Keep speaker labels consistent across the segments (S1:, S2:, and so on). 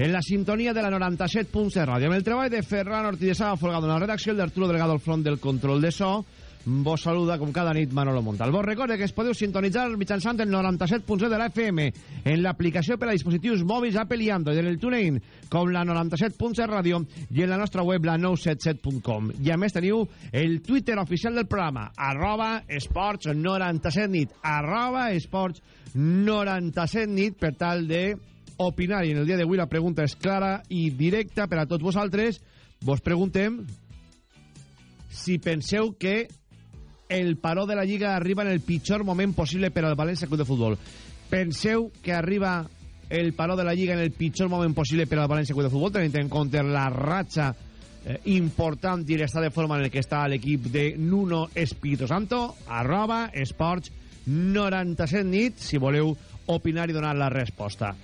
S1: en la sintonia de la 97.7 Ràdio. Amb el treball de Ferran Ortiz de Saba Folgado en la redacció, el d'Arturo Delgado al front del control de so, vos saluda com cada nit Manolo Montal. Vos recorde que es podeu sintonitzar mitjançant el 97.7 de la FM en l'aplicació per a dispositius mòbils Apple i Android, en el TuneIn com la 97.7 Ràdio i en la nostra web la 977.com. I a més teniu el Twitter oficial del programa arroba esports 97 nit arroba esports 97 nit per tal de opinar i en el dia d'avui la pregunta és clara i directa per a tots vosaltres vos preguntem si penseu que el paró de la Lliga arriba en el pitjor moment possible per al València Club de Futbol. Penseu que arriba el paró de la Lliga en el pitjor moment possible per al València Club de Futbol, tenint en compte la ratxa eh, important i l'estat de forma en el que està l'equip de Nuno Espíritu Santo, arroba esports 97 nit, si voleu opinar i donar la resposta.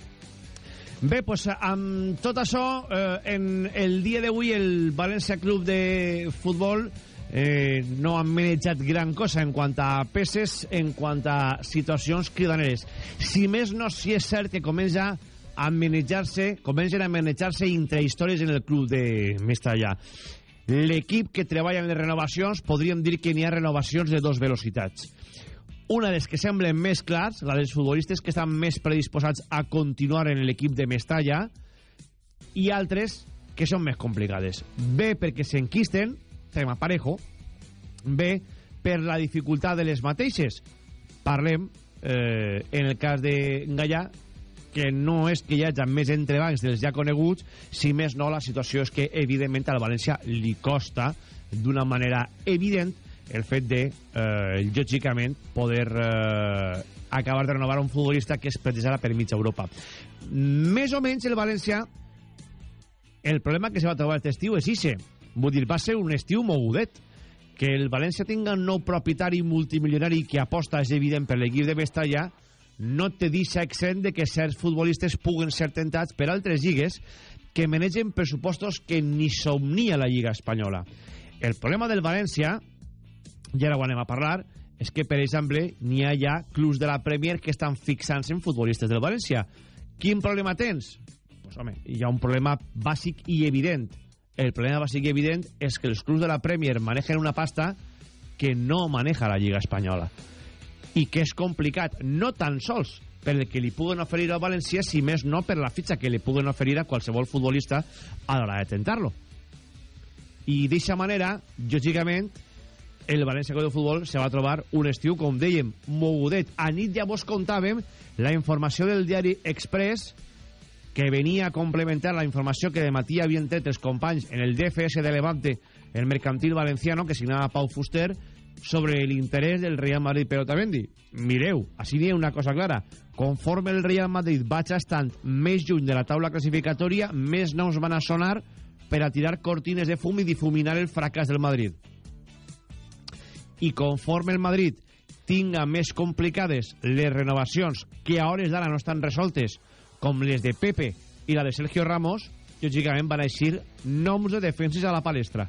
S1: Bé, doncs amb tot això, eh, en el dia d'avui el València Club de Futbol eh, no han manejat gran cosa en quant a peces, en quant a situacions cridaneres. Si més no, si és cert que comença a manejar-se, comencen a manejar-se intrahistòries en el club de Mestalla. L'equip que treballa en les renovacions, podríem dir que n'hi ha renovacions de dos velocitats. Una de les que semblen més clars, la dels futbolistes que estan més predisposats a continuar en l'equip de Mestalla, i altres que són més complicades. Bé perquè s'enquisten, tema parejo, bé per la dificultat de les mateixes. Parlem, eh, en el cas de Gallà, que no és que hi hagi més entrebancs dels ja coneguts, si més no, la situació és que, evidentment, al València li costa d'una manera evident el fet de, eh, lògicament, poder eh, acabar de renovar un futbolista que es precisarà per mitja Europa. Més o menys el València, el problema que se va trobar aquest estiu és ixe. Vull dir, va ser un estiu mogudet. Que el València tinga un nou propietari multimilionari que aposta, és evident, per l'equip de Mestalla, no te deixa exent de que certs futbolistes puguen ser tentats per altres lligues que manegen pressupostos que ni somnia la Lliga Espanyola. El problema del València, i ara ho anem a parlar, és que, per exemple, n'hi ha ja clubs de la Premier que estan fixant-se en futbolistes del València. Quin problema tens? Pues, home, hi ha un problema bàsic i evident. El problema bàsic i evident és que els clubs de la Premier manegen una pasta que no maneja la Lliga Espanyola i que és complicat, no tan sols per el que li puguen oferir al València, si més no per la fitxa que li puguen oferir a qualsevol futbolista a l'hora de tentar-lo. I d'aquesta manera, lògicament, el València Club de Futbol se va trobar un estiu, com dèiem, mogudet. A nit ja vos contàvem la informació del diari Express que venia a complementar la informació que de matí havien tret els companys en el DFS de Levante, el mercantil valenciano, que signava Pau Fuster, sobre l'interès del Real Madrid per Otamendi. Mireu, així n'hi ha una cosa clara. Conforme el Real Madrid vaig estant més lluny de la taula classificatòria, més noms van a sonar per a tirar cortines de fum i difuminar el fracàs del Madrid. I conforme el Madrid tinga més complicades les renovacions que a hores d'ara no estan resoltes, com les de Pepe i la de Sergio Ramos, lògicament van eixir noms de defenses a la palestra.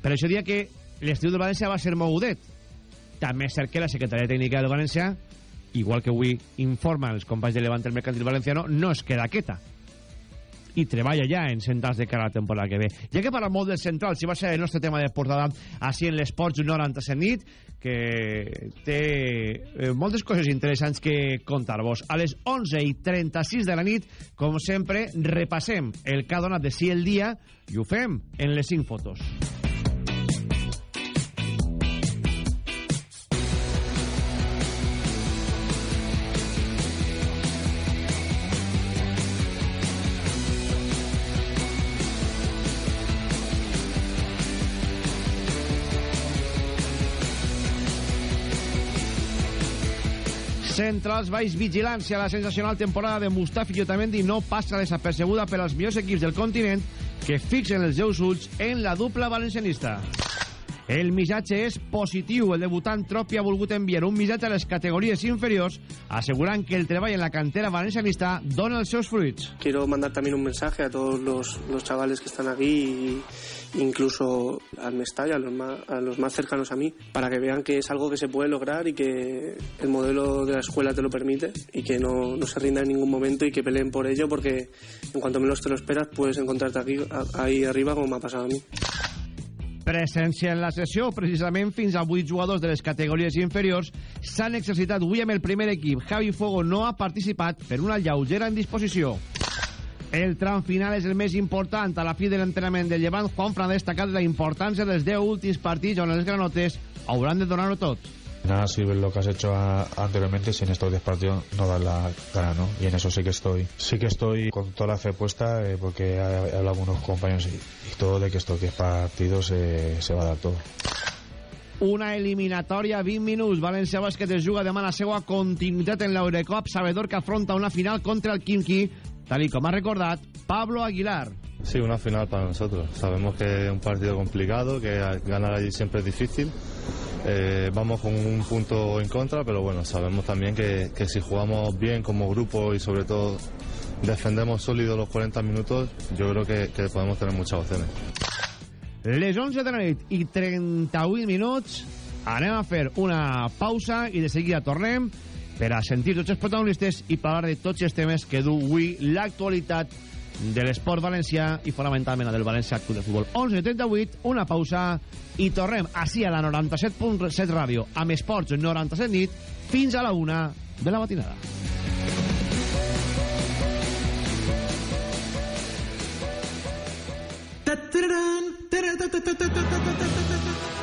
S1: Per això dia que l'estiu del València va ser mogudet. També és cert que la secretaria tècnica del València, igual que avui informa els companys de Levante el Mercantil Valenciano, no es queda quieta i treballa ja en centrals de cara a la temporada que ve. Ja que parla molt del central, si va ser el nostre tema de portada així en l'Esports 97 nit, que té eh, moltes coses interessants que contar-vos. A les 11 i 36 de la nit, com sempre, repassem el que ha donat de si el dia i ho fem en les 5 fotos. Centrals baix vigilància. La sensacional temporada de Mustafi Otamendi no passa desapercebuda per als millors equips del continent que fixen els seus ulls en la dupla valencianista. El missatge és positiu. El debutant Tropi ha volgut enviar un missatge a les categories inferiors asegurant que el treball en la cantera valencianista dona els seus.
S2: Quiero mandar también un mensaje a todos los, los chavales que están aquí incluso al Mestalla, a los, más, a los más cercanos a mí, para que vean que es algo que se puede lograr y que el modelo de la escuela te lo permite y que no, no se rinda en ningún momento y que peleen por ello porque en cuanto menos te lo esperas puedes encontrarte aquí, ahí arriba como me ha pasado a mí.
S1: Presència en la sessió, precisament fins a 8 jugadors de les categories inferiors s'han exercitat avui amb el primer equip. Javi Fogo no ha participat per una lleugera indisposició. El tram final és el més important. A la fi de l'entrenament del Llevant, Juan Fran ha destacat la importància dels 10 últims partits on els granotes hauran de donar-ho tot.
S3: Nada sirve lo que has hecho a, anteriormente si en estos 10 partidos no das la cara, ¿no? Y en eso sí que estoy, sí que estoy con toda la fe puesta eh, porque he, he, hablado con unos compañeros y, y, todo de que estos 10 partidos eh, se va a dar todo.
S1: Una eliminatòria 20 minuts. València Bàsquet es juga demà la seva continuïtat en l'Eurocup, sabedor que afronta una final contra el Kimki, tal y com ha recordat Pablo Aguilar.
S4: Sí, una final para nosotros. Sabemos que es un partido complicado, que ganar allí siempre es difícil. Eh, vamos con un punto en contra, pero bueno, sabemos también que, que, si jugamos bien como grupo y sobre todo defendemos sólido los 40 minutos, yo creo que, que podemos tener muchas opciones.
S1: Les 11 de la nit i 38 minuts anem a fer una pausa i de seguida tornem per a sentir tots els protagonistes i parlar de tots els temes que du avui l'actualitat de l'esport valencià i fonamentalment del València Club de Futbol. 11.38, una pausa i tornem així a la 97.7 ràdio amb esports 97 nit fins a la una de la matinada.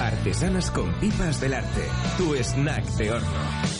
S5: Artesanas con pipas del arte. Tu snack de horno.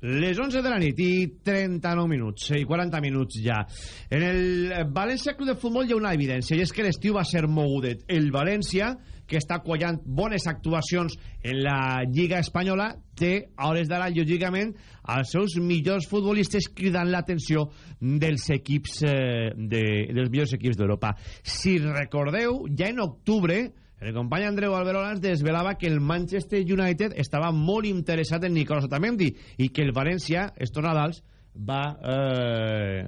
S1: Les 11 de la nit i 39 minuts, i 40 minuts ja. En el València Club de Futbol hi ha una evidència, i és que l'estiu va ser mogudet. El València, que està quallant bones actuacions en la Lliga Espanyola, té a hores d'ara, lògicament, els seus millors futbolistes cridant l'atenció dels equips, eh, de, dels millors equips d'Europa. Si recordeu, ja en octubre el company Andreu Alberola ens desvelava que el Manchester United estava molt interessat en Nicolás Otamendi i que el València, estos Nadals, va eh,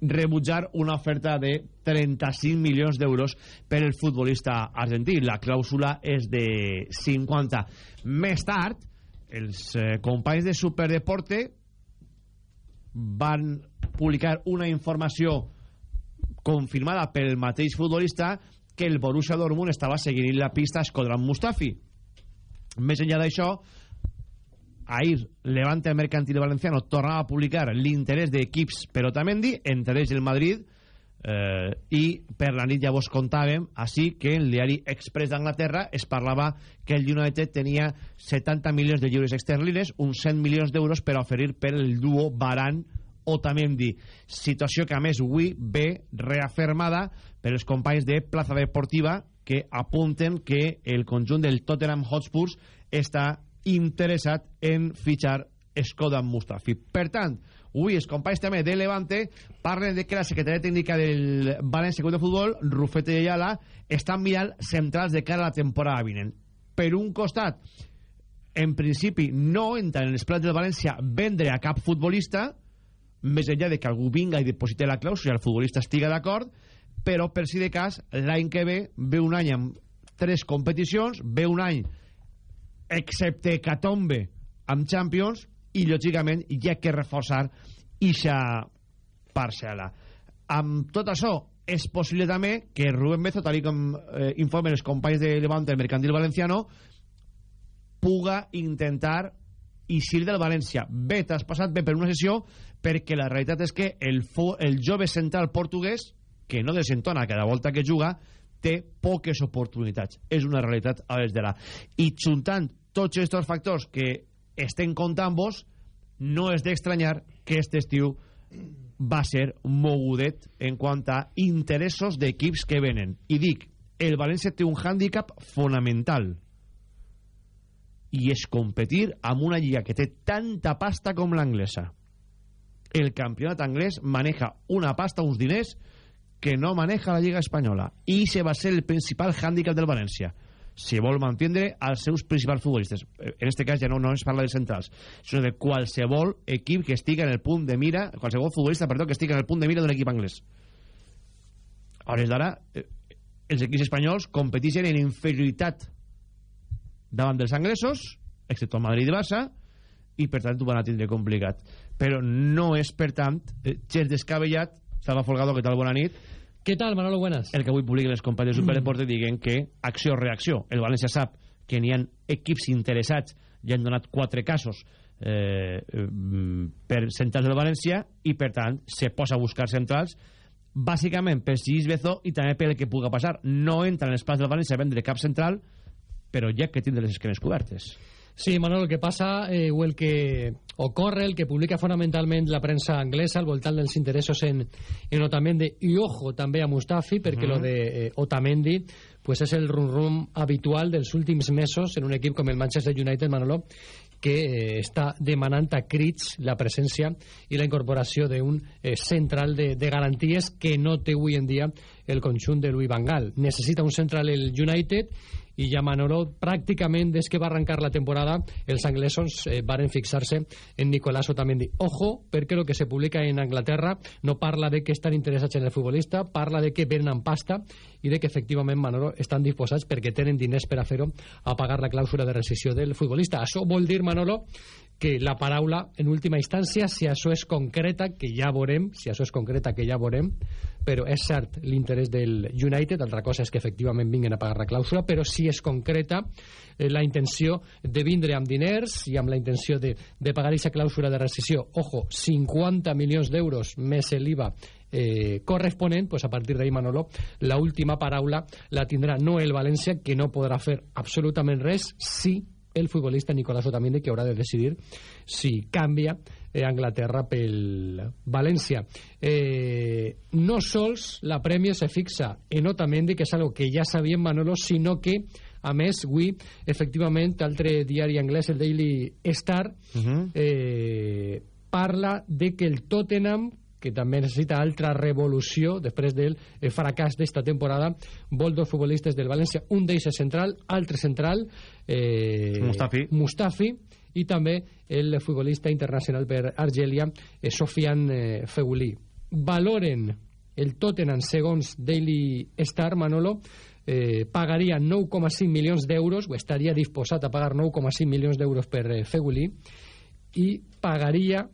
S1: rebutjar una oferta de 35 milions d'euros per el futbolista argentí. La clàusula és de 50. Més tard, els eh, companys de Superdeporte van publicar una informació confirmada pel mateix futbolista que el Borussia Dortmund estava seguint la pista Escodran Mustafi. Més enllà d'això, ahir Levante Mercantil Valenciano tornava a publicar l'interès d'equips per Otamendi, entre ells el Madrid, eh, i per la nit llavors contàvem així que el diari Express d'Anglaterra es parlava que el United tenia 70 milions de lliures exterlines, uns 100 milions d'euros per oferir per el duo Baran Otamendi. Situació que, a més, avui ve reafirmada per els companys de Plaza Deportiva que apunten que el conjunt del Tottenham Hotspurs està interessat en fitxar Skoda Mustafi. Per tant, avui els companys també de Levante parlen de que la secretaria tècnica del València Club de Futbol, Rufete i Ayala, estan mirant centrals de cara a la temporada vinent. Per un costat, en principi no entra en els plans del València vendre a cap futbolista, més enllà de que algú vinga i deposite la clàusula i el futbolista estiga d'acord, però per si de cas, l'any que ve ve un any amb tres competicions, ve un any excepte Catombe amb Champions i lògicament hi ha que reforçar ixa parcel·la. Amb tot això, és possible també que Rubén Bezo, tal com eh, informen els companys de Levante del Mercantil Valenciano, puga intentar eixir del València. Bé, t'has passat bé per una sessió perquè la realitat és que el, el jove central portuguès, que no desentona cada volta que juga, té poques oportunitats. És una realitat a des de la... I juntant tots aquests factors que estem comptant vos, no és d'estranyar que aquest estiu va ser mogudet en quant a interessos d'equips que venen. I dic, el València té un hàndicap fonamental i és competir amb una lliga que té tanta pasta com l'anglesa. El campionat anglès maneja una pasta, uns diners, que no maneja la lliga espanyola. I se va ser el principal hàndicap del València si vol mantenir als seus principals futbolistes. En este cas ja no, no es parla de centrals, sinó de qualsevol equip que estigui en el punt de mira, qualsevol futbolista, perdó, que estigui en el punt de mira d'un equip anglès. A hores d'ara, eh, els equips espanyols competeixen en inferioritat davant dels anglesos, excepte el Madrid i Barça, i per tant ho van a tindre complicat. Però no és, per tant, eh, gens descabellat, Salva Folgado, què tal? Bona nit.
S6: Què tal, Manolo? Buenas.
S1: El que avui publiquen els companys de Superdeporte mm. diguen que acció-reacció. El València sap que n'hi ha equips interessats i han donat quatre casos eh, per centrals del València i, per tant, se posa a buscar centrals bàsicament per Gis Bezo i també per el que puga passar. No entra en plans del València a vendre cap central, però ja que tindre les esquenes cobertes.
S6: Sí, Manolo, el que passa eh, o el que ocorre, el que publica fonamentalment la premsa anglesa al voltant dels interessos en, en Otamendi i, ojo, també a Mustafi, perquè uh -huh. lo de eh, Otamendi pues és el rum-rum habitual dels últims mesos en un equip com el Manchester United, Manolo, que eh, està demanant a crits la presència i la incorporació d'un eh, central de, de garanties que no té avui en dia el conjunt de Louis Van Gaal. Necessita un central el United i ja Manolo pràcticament des que va arrencar la temporada els anglesos eh, varen fixar-se en Nicolás Otamendi. Ojo, perquè el que se publica en Anglaterra no parla de que estan interessats en el futbolista, parla de que venen pasta i de que efectivament Manolo estan disposats perquè tenen diners per a fer-ho a pagar la clàusula de rescisió del futbolista. Això vol dir, Manolo, que la paraula, en última instància, si això és concreta, que ja veurem, si això és concreta, que ja veurem, però és cert l'interès del United, altra cosa és que efectivament vinguin a pagar la clàusula, però si és concreta eh, la intenció de vindre amb diners i amb la intenció de, de pagar aquesta clàusula de rescisió, ojo, 50 milions d'euros més l'IVA eh, corresponent, pues a partir d'ahí, Manolo, la última paraula la tindrà no el València, que no podrà fer absolutament res si el futbolista Nicolás Otamendi que haurà de decidir si canvia eh, Anglaterra pel València. Eh, no sols la prèmia se fixa en Otamendi, que és algo que ja sabíem Manolo, sinó que a més, avui, efectivament, altre diari anglès, el Daily Star, uh -huh. eh, parla de que el Tottenham que també necessita altra revolució després del eh, fracàs d'esta temporada vol dos futbolistes del València un d'ells central, altre central
S1: eh, Mustafi.
S6: Mustafi i també el futbolista internacional per Argelia eh, Sofian eh, Feuli valoren el Tottenham segons Daily Star Manolo eh, pagaria 9,5 milions d'euros o estaria disposat a pagar 9,5 milions d'euros per eh, Feuli i pagaria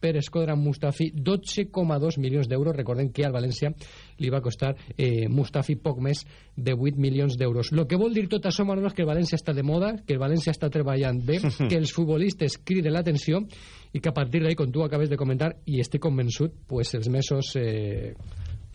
S6: per Escodran Mustafi 12,2 milions d'euros. Recordem que al València li va costar eh, Mustafi poc més de 8 milions d'euros. El que vol dir tot això Manolo és que el València està de moda que el València està treballant bé que els futbolistes criden l'atenció i que a partir d'ahí com tu acabes de comentar i estic convençut pues, els mesos eh,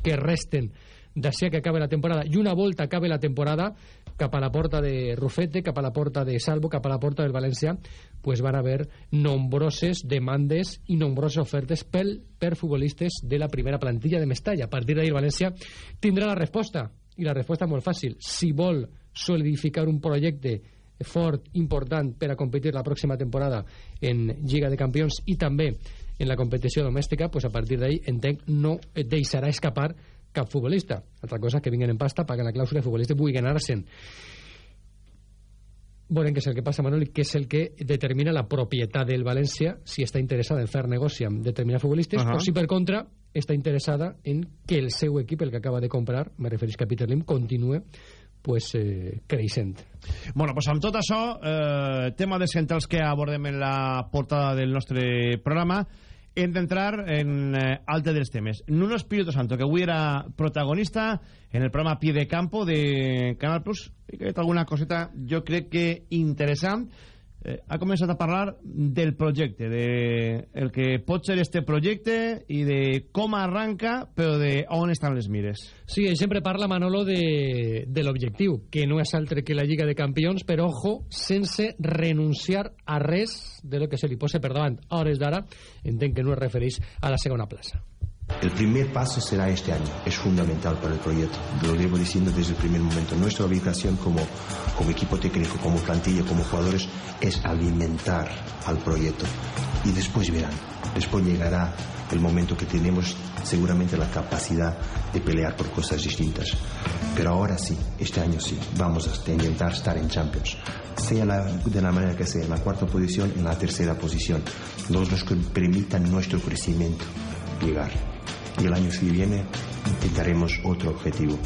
S6: que resten d'ací que acabe la temporada i una volta acabe la temporada cap a la porta de Rufete, cap a la porta de Salvo, cap a la porta del València, pues van haver nombroses demandes i nombroses ofertes pel, per futbolistes de la primera plantilla de Mestalla. A partir d'ahir València tindrà la resposta, i la resposta és molt fàcil. Si vol solidificar un projecte fort, important, per a competir la pròxima temporada en Lliga de Campions i també en la competició domèstica, pues a partir d'ahir entenc no deixarà escapar cap futbolista. Altra cosa que vinguen en pasta, paguen la clàusula i futbolista pugui anar-se'n. Veurem què és el que passa, Manoli, que és el que determina la propietat del València, si està interessada en fer negoci amb determinats futbolistes, uh -huh. o si per contra està interessada en que el seu equip, el que acaba de comprar, me referís a Peter Lim, continue pues, eh, creixent.
S1: Bueno, pues amb tot això, eh, tema de centrals que abordem en la portada del nostre programa, hem d'entrar en eh, altre dels temes. Nuno Espíritu Santo, que avui era protagonista en el programa Pie de Campo de Canal Plus, i que ha alguna coseta, jo crec que interessant, eh, ha començat a parlar del projecte, de el que pot ser este projecte i de com arranca, però de on estan les mires.
S6: Sí, ell sempre parla, Manolo, de, de l'objectiu, que no és altre que la Lliga de Campions, però, ojo, sense renunciar a res de lo que se li posa per davant. A hores d'ara, entenc que no es refereix a la segona plaça.
S7: El primer paso será este año, es fundamental para el proyecto, lo llevo diciendo desde el primer momento. Nuestra obligación como, como equipo técnico, como plantilla, como jugadores, es alimentar al proyecto. Y después verán, después llegará el momento que tenemos seguramente la capacidad de pelear por cosas distintas. Pero ahora sí, este año sí, vamos a intentar estar en Champions. Sea la, de la manera que sea, en la cuarta posición, en la tercera posición. Los, que permitan nuestro crecimiento llegar y el año que viene intentaremos otro objetivo.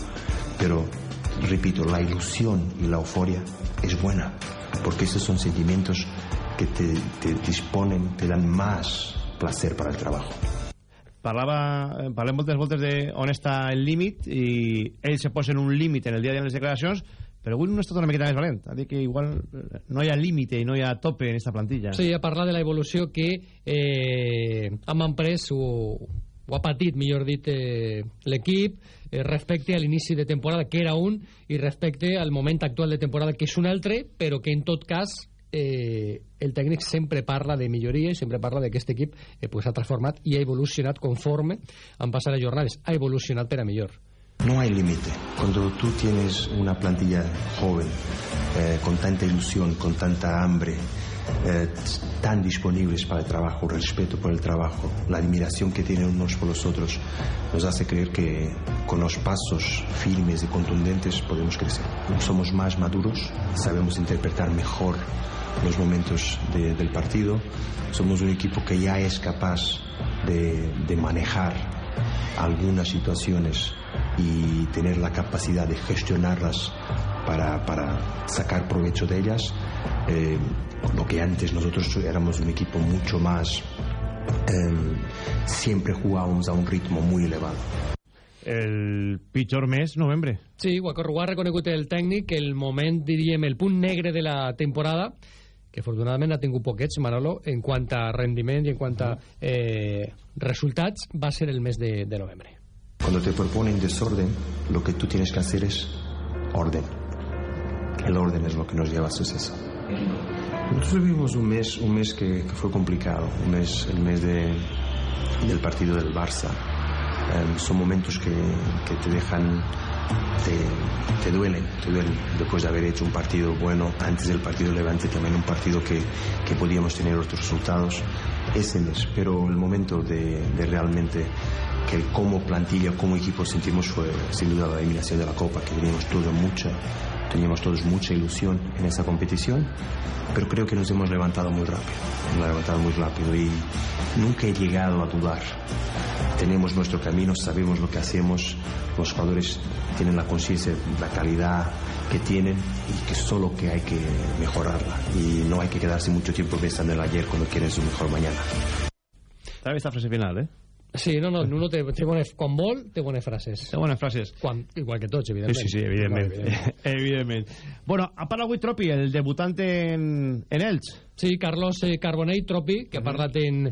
S7: Pero, repito, la ilusión y la euforia es buena, porque esos son sentimientos que te, te disponen, te dan más placer para el trabajo.
S1: Parlava, eh, parlem moltes voltes de on està el límit i ell se posa en un límit en el dia de les declaracions però avui no està una miqueta més valent ha dit que igual eh, no hi ha límit i no hi ha tope en aquesta plantilla
S6: Sí, ha parlat de la evolució que eh, hem emprès o, o ha patit, millor dit, eh, l'equip eh, respecte a l'inici de temporada, que era un, i respecte al moment actual de temporada, que és un altre, però que en tot cas eh, el tècnic sempre parla de milloria i sempre parla de que aquest equip eh, pues, ha transformat i ha evolucionat conforme han passat les jornades, ha evolucionat per a millor.
S7: No hay límite. Cuando tú tienes una plantilla joven, eh, con tanta ilusión, con tanta hambre, eh, tan disponibles para el trabajo, respeto por el trabajo, la admiración que tienen unos por los otros, nos hace creer que con los pasos firmes y contundentes podemos crecer. Somos más maduros, sabemos interpretar mejor los momentos de, del partido, somos un equipo que ya es capaz de, de manejar algunas situaciones y tener la capacidad de gestionarlas para, para sacar provecho de ellas. Eh, lo que antes nosotros éramos un equipo mucho más... Eh, siempre jugábamos a un ritmo muy elevado.
S1: El pitjor mes, novembre.
S6: Sí, ha, ho ha reconegut el tècnic, el moment, diríem, el punt negre de la temporada, que afortunadament ha tingut poquets, Manolo, en quant a rendiment i en quant a eh, resultats, va ser el mes de, de novembre.
S7: Cuando te proponen desorden, lo que tú tienes que hacer es orden. El orden es lo que nos lleva a suceso. Nosotros vivimos un mes, un mes que, que fue complicado, un mes, el mes de, del partido del Barça. Eh, son momentos que, que te dejan, te, te, duelen, te duelen. Después de haber hecho un partido bueno, antes del partido Levante también un partido que, que podíamos tener otros resultados. Ese mes, pero el momento de, de realmente que como plantilla, como equipo sentimos fue sin duda la eliminación de la Copa, que teníamos todo mucha, teníamos todos mucha ilusión en esa competición, pero creo que nos hemos levantado muy rápido, nos hemos levantado muy rápido y nunca he llegado a dudar. Tenemos nuestro camino, sabemos lo que hacemos, los jugadores tienen la conciencia la calidad que tienen y que solo que hay que mejorarla y no hay que quedarse mucho tiempo pensando en el ayer cuando quieren su mejor mañana.
S1: També esta frase final, eh?
S6: Sí, no, no, Nuno té, té bones, quan vol, té bones frases.
S1: Té bones frases.
S6: Quan, igual que tots, evidentment.
S1: Sí, sí, sí evidentment.
S6: Igual, evidentment.
S1: evidentment. Bueno, ha parlat avui Tropi, el debutant en, en Elx.
S6: Sí, Carlos eh, Carbonell Tropi, que ha parlat en,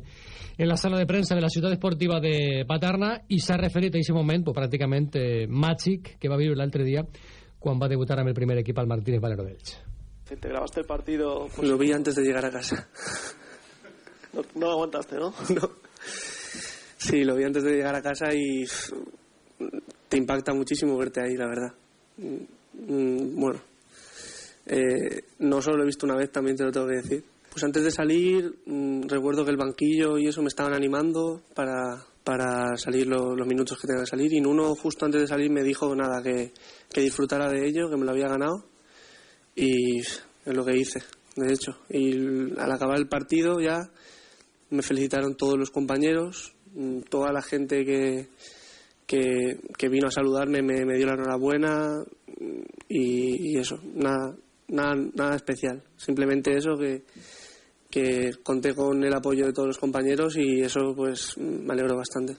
S6: en la sala de premsa de la ciutat esportiva de Paterna i s'ha referit a aquest moment pues, pràcticament eh, màgic que va viure l'altre dia quan va debutar amb el primer equip al Martínez Valero d'Elx.
S8: ¿Te grabaste el partido?
S2: Pues lo vi antes de llegar a casa.
S8: No, no lo aguantaste, ¿no?
S2: No. Sí, lo vi antes de llegar a casa y te impacta muchísimo verte ahí, la verdad. Mm, bueno, eh, no solo lo he visto una vez, también te lo tengo que decir. Pues antes de salir, mm, recuerdo que el banquillo y eso me estaban animando para, para salir lo- los minutos que tenía que salir. Y uno, justo antes de salir, me dijo nada, que, que disfrutara de ello, que me lo había ganado. Y es lo que hice, de hecho. Y al acabar el partido ya me felicitaron todos los compañeros, mm, toda la gente que, que, que vino a saludarme me, me dio la enhorabuena mm, y, y eso, nada, nada, nada especial. Simplemente eso que, que conté con el apoyo de todos los compañeros y eso pues me alegro bastante.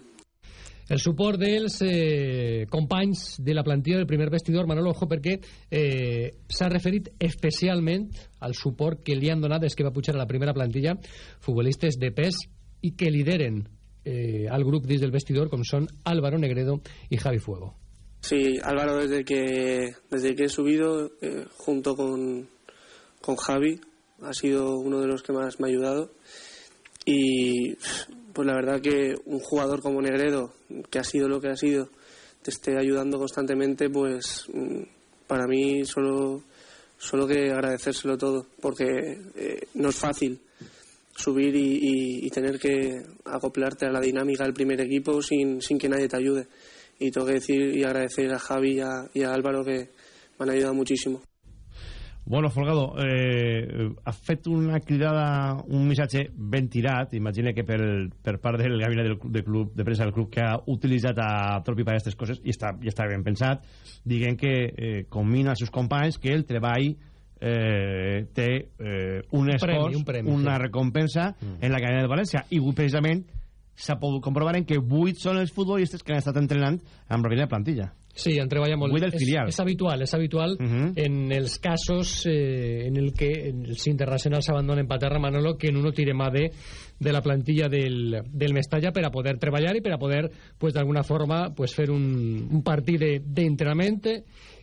S6: El suport dels eh, companys de la plantilla del primer vestidor, Manolo, ojo, perquè eh, s'ha referit especialment al suport que li han donat des que va pujar a la primera plantilla futbolistes de pes i que lideren eh, al grup dins del vestidor, com són Álvaro Negredo i Javi Fuego.
S2: Sí, Álvaro desde que desde que he subido eh, junto con, con Javi ha sido uno de los que más me ha ayudado y pues la verdad que un jugador como Negredo que ha sido lo que ha sido te esté ayudando constantemente pues mm, para mí solo solo que agradecérselo todo porque eh, no es fácil subir y, y- y tener que acoplarte a la dinámica del primer equipo sin, sin que nadie te ayude. Y tengo que decir y agradecer a Javi y a, y a Álvaro que me han ayudado muchísimo.
S1: Bueno, Folgado, eh, ha fet una cridada, un missatge ben tirat, imagina que per, per part del gabinet del, del club, de premsa del club que ha utilitzat a Tropi per aquestes coses, i està, i està ben pensat, diguem que eh, combina als seus companys que el treball eh, té eh, un esforç,
S6: premi, un premi,
S1: una
S6: sí.
S1: recompensa en la cadena del València, i precisament s'ha pogut comprovar en que 8 són els futbolistes que han estat entrenant amb la primera plantilla.
S6: Sí, han treballat molt.
S1: Avui del
S6: És-
S1: filial.
S6: És, habitual, és habitual en els casos eh, en el que els internacionals abandonen per terra, Manolo, que en uno tire mà de, de la plantilla del, del Mestalla per a poder treballar i per a poder, pues, d'alguna forma, pues, fer un, un partit de- d'entrenament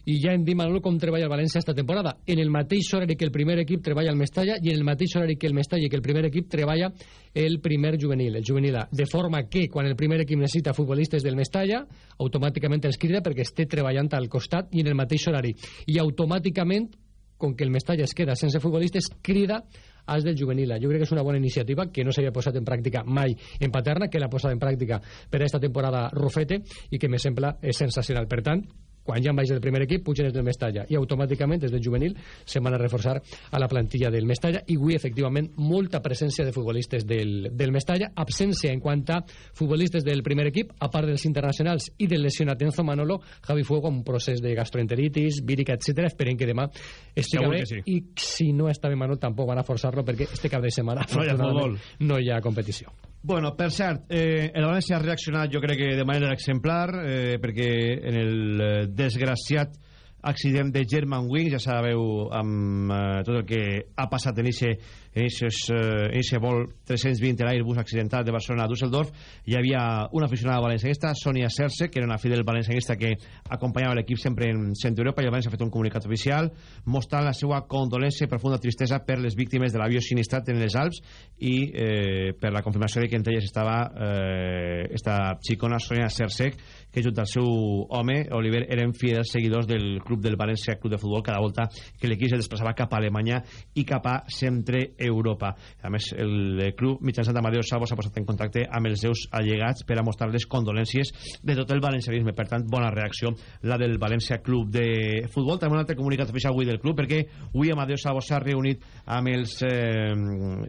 S6: i ja hem dit, Manolo, com treballa el València esta temporada. En el mateix horari que el primer equip treballa el Mestalla i en el mateix horari que el Mestalla i que el primer equip treballa el primer juvenil, el juvenil A. De forma que, quan el primer equip necessita futbolistes del Mestalla, automàticament els crida perquè esté treballant al costat i en el mateix horari. I automàticament, com que el Mestalla es queda sense futbolistes, crida als del juvenil. Jo crec que és una bona iniciativa que no s'havia posat en pràctica mai en Paterna, que l'ha posat en pràctica per a esta temporada Rufete i que me sembla sensacional. Per tant, quan ja en baix del primer equip pugen els del Mestalla i automàticament des del juvenil se van a reforçar a la plantilla del Mestalla i avui efectivament molta presència de futbolistes del, del Mestalla absència en quant a futbolistes del primer equip a part dels internacionals i del lesionat Enzo Manolo Javi Fuego un procés de gastroenteritis vírica, etc. esperem que demà estigui bé
S1: sí.
S6: i si no està bé Manolo tampoc van a forçar-lo perquè este cap de setmana
S1: No hi ha futbol.
S6: no hi ha competició
S1: Bueno, per cert, eh, el València ha reaccionat jo crec que de manera exemplar eh, perquè en el eh, desgraciat accident de German Wings, ja sabeu amb eh, tot el que ha passat en eixe, en eixes, eh, en eixe vol 320 l'Airbus accidentat de Barcelona a Düsseldorf. Hi havia una aficionada valencianista Sonia Serse, que era una filla del valencianista que acompanyava l'equip sempre en Centre Europa i el València ha fet un comunicat oficial mostrant la seva condolència i profunda tristesa per les víctimes de l'avió sinistrat en les Alps i eh, per la confirmació de que entre elles estava eh, esta xicona Sonia Sersec que junt al seu home, Oliver, eren fidels seguidors del club del València Club de Futbol cada volta que l'equip es desplaçava cap a Alemanya i cap a Centre Europa. A més, el club mitjançant Amadeo Salvo s'ha posat en contacte amb els seus allegats per a mostrar les condolències de tot el valencianisme. Per tant, bona reacció la del València Club de Futbol. També un altre comunicat oficial avui del club perquè avui Amadeo Salvo s'ha reunit amb els eh,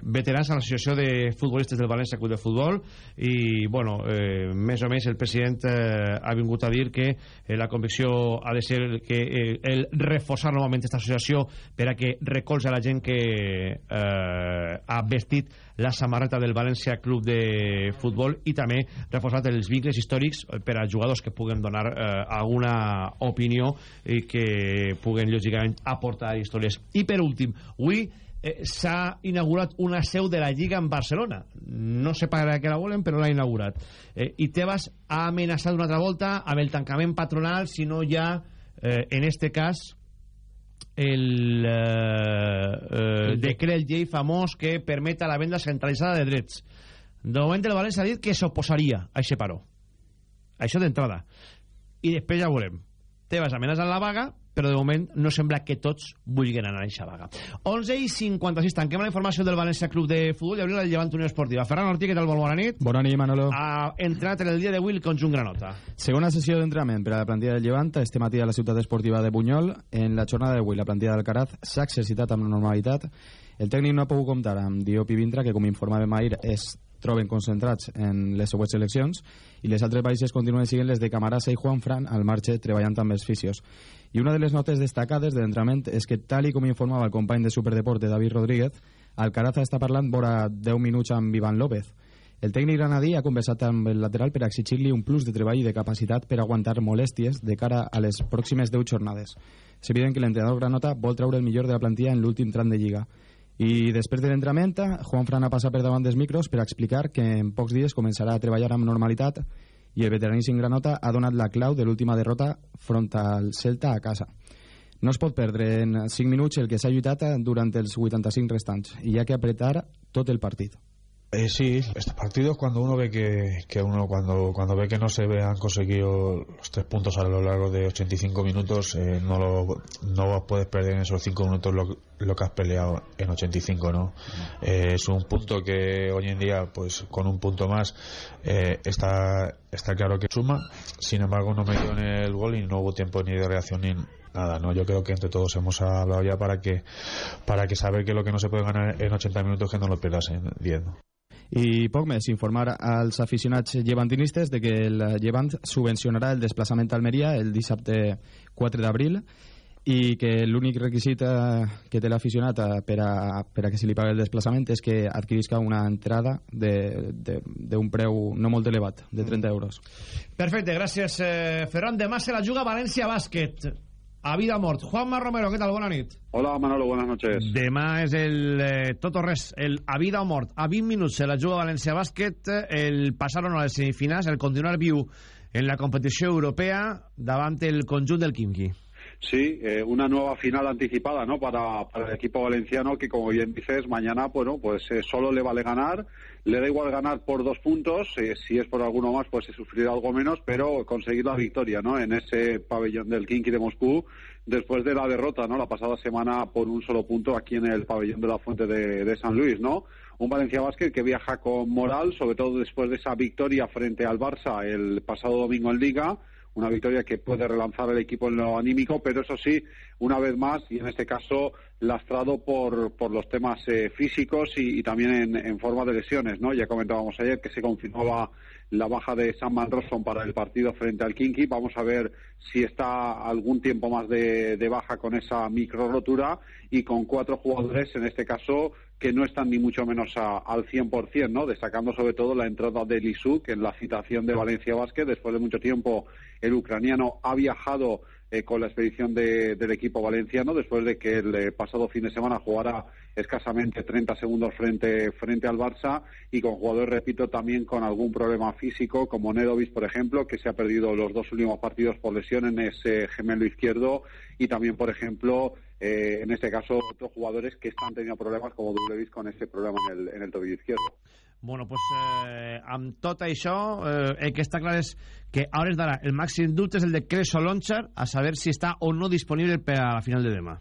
S1: veterans a l'associació de futbolistes del València Club de Futbol i, bueno, eh, més o menys el president eh, ha vingut a dir que eh, la convicció ha de ser que eh, el reforçar novament aquesta associació per a que recolza la gent que eh, ha vestit la samarreta del València Club de Futbol i també reforçar els vincles històrics per a jugadors que puguen donar eh, alguna opinió i que puguen lògicament aportar històries. I per últim, avui eh, s'ha inaugurat una seu de la Lliga en Barcelona. No sé per què la volen, però l'ha inaugurat. Eh, I Tebas ha amenaçat una altra volta amb el tancament patronal si no hi ha eh, en este cas el, eh, eh, decret llei famós que permeta la venda centralitzada de drets de moment el València ha dit que s'oposaria a aquest paró això d'entrada i després ja veurem Tebas amenaça la vaga però de moment no sembla que tots vulguin anar a aquesta vaga. 11 i 56 tanquem la informació del València Club de Futbol i obrim el Llevant Unió Esportiva. Ferran Ortiz, què tal? Molt bona nit.
S9: Bona nit, Manolo.
S1: Ha entrenat en el dia d'avui el conjunt Granota.
S9: Segona sessió d'entrenament per a la plantilla del Llevant. Este matí a la ciutat esportiva de Bunyol. En la jornada d'avui la plantilla del Caraz s'ha exercitat amb normalitat. El tècnic no ha pogut comptar amb Dio Pivintra que com informàvem ahir es troben concentrats en les següents eleccions i les altres baixes continuen siguent les de Camarasa i Juan Fran al marge treballant amb els fisios. I una de les notes destacades de l'entrenament és que, tal i com informava el company de Superdeporte David Rodríguez, Alcaraz està parlant vora 10 minuts amb Ivan López. El tècnic granadí ha conversat amb el lateral per exigir-li un plus de treball i de capacitat per aguantar molèsties de cara a les pròximes 10 jornades. És evident que l'entrenador granota vol treure el millor de la plantilla en l'últim tram de Lliga. I després de l'entrenament, Juan Fran ha passat per davant dels micros per explicar que en pocs dies començarà a treballar amb normalitat i el veteraníssim Granota ha donat la clau de l'última derrota front al Celta a casa. No es pot perdre en 5 minuts el que s'ha lluitat durant els 85 restants i hi ha que apretar tot el partit.
S3: Eh, sí, estos partidos cuando uno ve que, que uno cuando cuando ve que no se ve, han conseguido los tres puntos a lo largo de 85 minutos eh, no lo no puedes perder en esos 5 minutos lo, lo, que has peleado en 85 no eh, es un punto que hoy en día pues con un punto más eh, está está claro que suma sin embargo no metió en el gol y no hubo tiempo ni de reacción ni nada, ¿no? Yo creo que entre todos hemos hablado ya para que para que saber que lo que no se puede ganar en 80 minutos que no lo pierdas en 10. ¿no?
S9: I poc més, informar als aficionats llevantinistes de que el Llevant subvencionarà el desplaçament a Almeria el dissabte 4 d'abril i que l'únic requisit eh, que té l'aficionat eh, per, a, per a que se li pagui el desplaçament és que adquirisca una entrada d'un preu no molt elevat, de 30 euros.
S1: Perfecte, gràcies eh, Ferran. Demà se la juga València Bàsquet a vida mort. Juanma Romero, ¿qué tal? Buena nit.
S10: Hola Manolo, buenas noches.
S1: Demà és el eh, tot o res, el a vida o mort. A 20 minuts se la juga València Bàsquet, el passaron a les semifinals, el continuar viu en la competició europea davant el conjunt del Quimqui.
S10: Sí, eh, una nueva final anticipada ¿no? Para, para, el equipo valenciano que, como bien dices, mañana bueno, pues eh, solo le vale ganar. Le da igual ganar por dos puntos. Eh, si es por alguno más, pues se sufrirá algo menos, pero conseguir la victoria ¿no? en ese pabellón del Kinky de Moscú después de la derrota ¿no? la pasada semana por un solo punto aquí en el pabellón de la Fuente de, de San Luis. ¿no? Un Valencia Basket que viaja con moral, sobre todo después de esa victoria frente al Barça el pasado domingo en Liga una victoria que puede relanzar el equipo en lo anímico, pero eso sí, una vez más, y en este caso lastrado por, por los temas eh, físicos y, y también en, en, forma de lesiones, ¿no? Ya comentábamos ayer que se confirmaba la baja de Sam Van Rosson para el partido frente al Kinky. Vamos a ver si está algún tiempo más de, de baja con esa micro rotura y con cuatro jugadores, en este caso, que no están ni mucho menos a, al 100%, ¿no? Destacando sobre todo la entrada de Lisuk en la citación de Valencia Basket. Después de mucho tiempo, el ucraniano ha viajado eh, con la expedición de, del equipo valenciano después de que el eh, pasado fin de semana jugara escasamente 30 segundos frente, frente al Barça y con jugadores, repito, también con algún problema físico, como Nedovic, por ejemplo, que se ha perdido los dos últimos partidos por lesión en ese gemelo izquierdo y también, por ejemplo, eh, en este caso, otros jugadores que están teniendo problemas, como Dublevis, con ese problema en el, en el tobillo izquierdo.
S1: Bueno, pues eh, amb tot això, eh, el que està clar és que a hores d'ara el màxim dubte és el de Creso Lonchar a saber si està o no disponible per a la final de demà.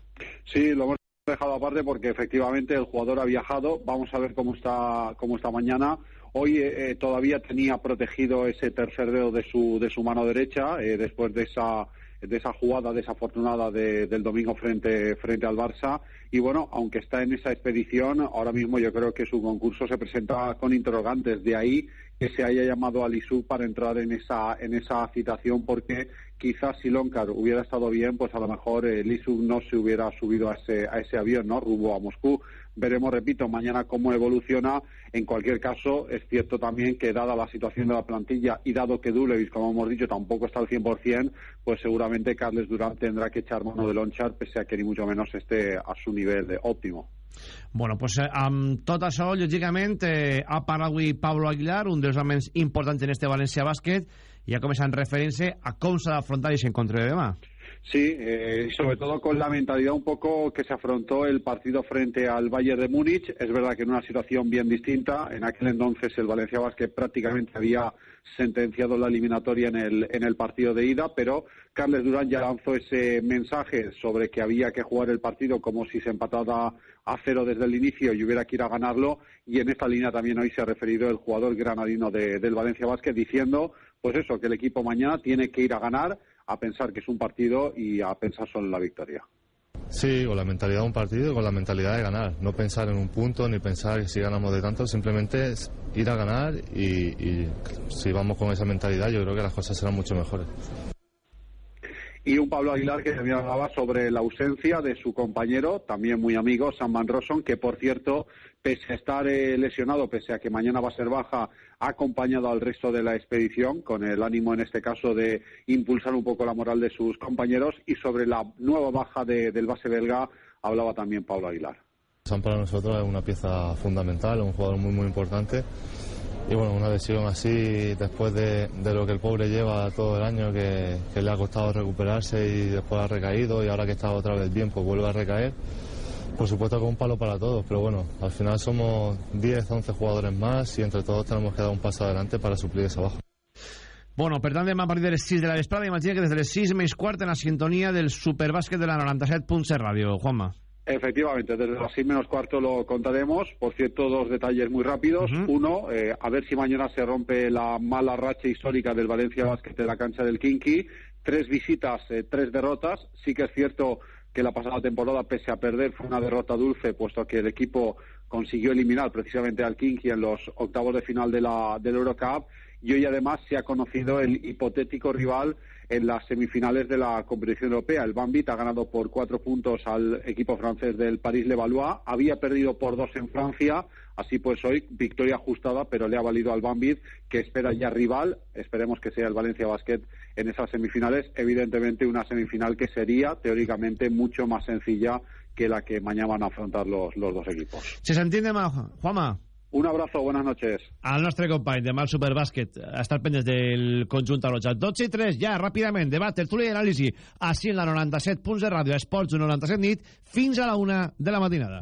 S10: Sí, lo hemos dejado aparte porque efectivamente el jugador ha viajado. Vamos a ver cómo está, cómo está mañana. Hoy eh, todavía tenía protegido ese tercer dedo de su, de su mano derecha eh, después de esa de esa jugada desafortunada de, del domingo frente, frente al Barça. Y bueno, aunque está en esa expedición, ahora mismo yo creo que su concurso se presenta con interrogantes. De ahí que se haya llamado a Lisú para entrar en esa, en esa citación, porque quizás si Lonkar hubiera estado bien, pues a lo mejor eh, Lisú no se hubiera subido a ese, a ese avión, ¿no? Rumbo a Moscú. Veremos, repito, mañana cómo evoluciona. En cualquier caso, es cierto también que dada la situación de la plantilla y dado que Dulevis, como hemos dicho, tampoco está al 100%, pues seguramente Carles Durán tendrá que echar mano de Lonchar, pese a que ni mucho menos esté a su nivel de óptimo.
S1: Bueno, pues eh, amb tot això, lògicament, eh, ha parlat avui Pablo Aguilar, un dels homes importants en este València Bàsquet, i ha començat en referència a com s'ha d'afrontar aquest encontre de demà.
S10: Sí, eh, sobre todo con la mentalidad un poco que se afrontó el partido frente al Bayern de Múnich. Es verdad que en una situación bien distinta. En aquel entonces el Valencia Basket prácticamente había sentenciado la eliminatoria en el, en el partido de ida, pero Carles Durán ya lanzó ese mensaje sobre que había que jugar el partido como si se empatara a cero desde el inicio y hubiera que ir a ganarlo. Y en esta línea también hoy se ha referido el jugador granadino de, del Valencia Basket diciendo, pues eso, que el equipo mañana tiene que ir a ganar a pensar que es un partido y a pensar solo en la victoria.
S4: Sí, con la mentalidad de un partido y con la mentalidad de ganar. No pensar en un punto ni pensar que si ganamos de tanto, simplemente es ir a ganar y, y si vamos con esa mentalidad yo creo que las cosas serán mucho mejores
S10: y un Pablo Aguilar que también hablaba sobre la ausencia de su compañero, también muy amigo, Sam Van Rosson, que por cierto, pese a estar eh, lesionado, pese a que mañana va a ser baja, ha acompañado al resto de la expedición con el ánimo en este caso de impulsar un poco la moral de sus compañeros y sobre la nueva baja de, del base belga hablaba también Pablo Aguilar.
S4: Sam para nosotros es una pieza fundamental, un jugador muy muy importante y bueno, una lesión así, después de, de, lo que el pobre lleva todo el año, que, que, le ha costado recuperarse y después ha recaído y ahora que está otra vez bien, pues vuelve a recaer. Por supuesto que un palo para todos, pero bueno, al final somos 10, 11 jugadores más y entre todos tenemos que dar un paso adelante para suplir esa baja.
S1: Bueno, per tant, demà a partir de les 6 de la vesprada, imagina que des de les 6 més quart en la sintonia del Superbàsquet de la 97.7 Ràdio. Juanma.
S10: Efectivamente, desde las seis menos cuarto lo contaremos. Por cierto, dos detalles muy rápidos. Uh -huh. Uno, eh, a ver si mañana se rompe la mala racha histórica del Valencia Basket de la cancha del Kinky. Tres visitas, eh, tres derrotas. Sí que es cierto que la pasada temporada, pese a perder, fue una derrota dulce, puesto que el equipo consiguió eliminar precisamente al Kinky en los octavos de final de la, del Eurocup. Y hoy además se ha conocido el hipotético rival en las semifinales de la competición europea. El Bambit ha ganado por cuatro puntos al equipo francés del París Levallois. Había perdido por dos en Francia. Así pues hoy victoria ajustada, pero le ha valido al Bambit, que espera ya rival. Esperemos que sea el Valencia Basket en esas semifinales. Evidentemente una semifinal que sería teóricamente mucho más sencilla que la que mañana van a afrontar los, los dos equipos.
S1: ¿Se entiende más, Juanma?
S10: Un abrazo, buenas noches.
S1: Al nostre company de Mal Superbàsquet, a estar pendents del conjunt Arotxa. 12 i 3, ja, ràpidament, debat, tertúlia i anàlisi, així en la 97 punts de ràdio, Esports 97 nit, fins a la una de la matinada.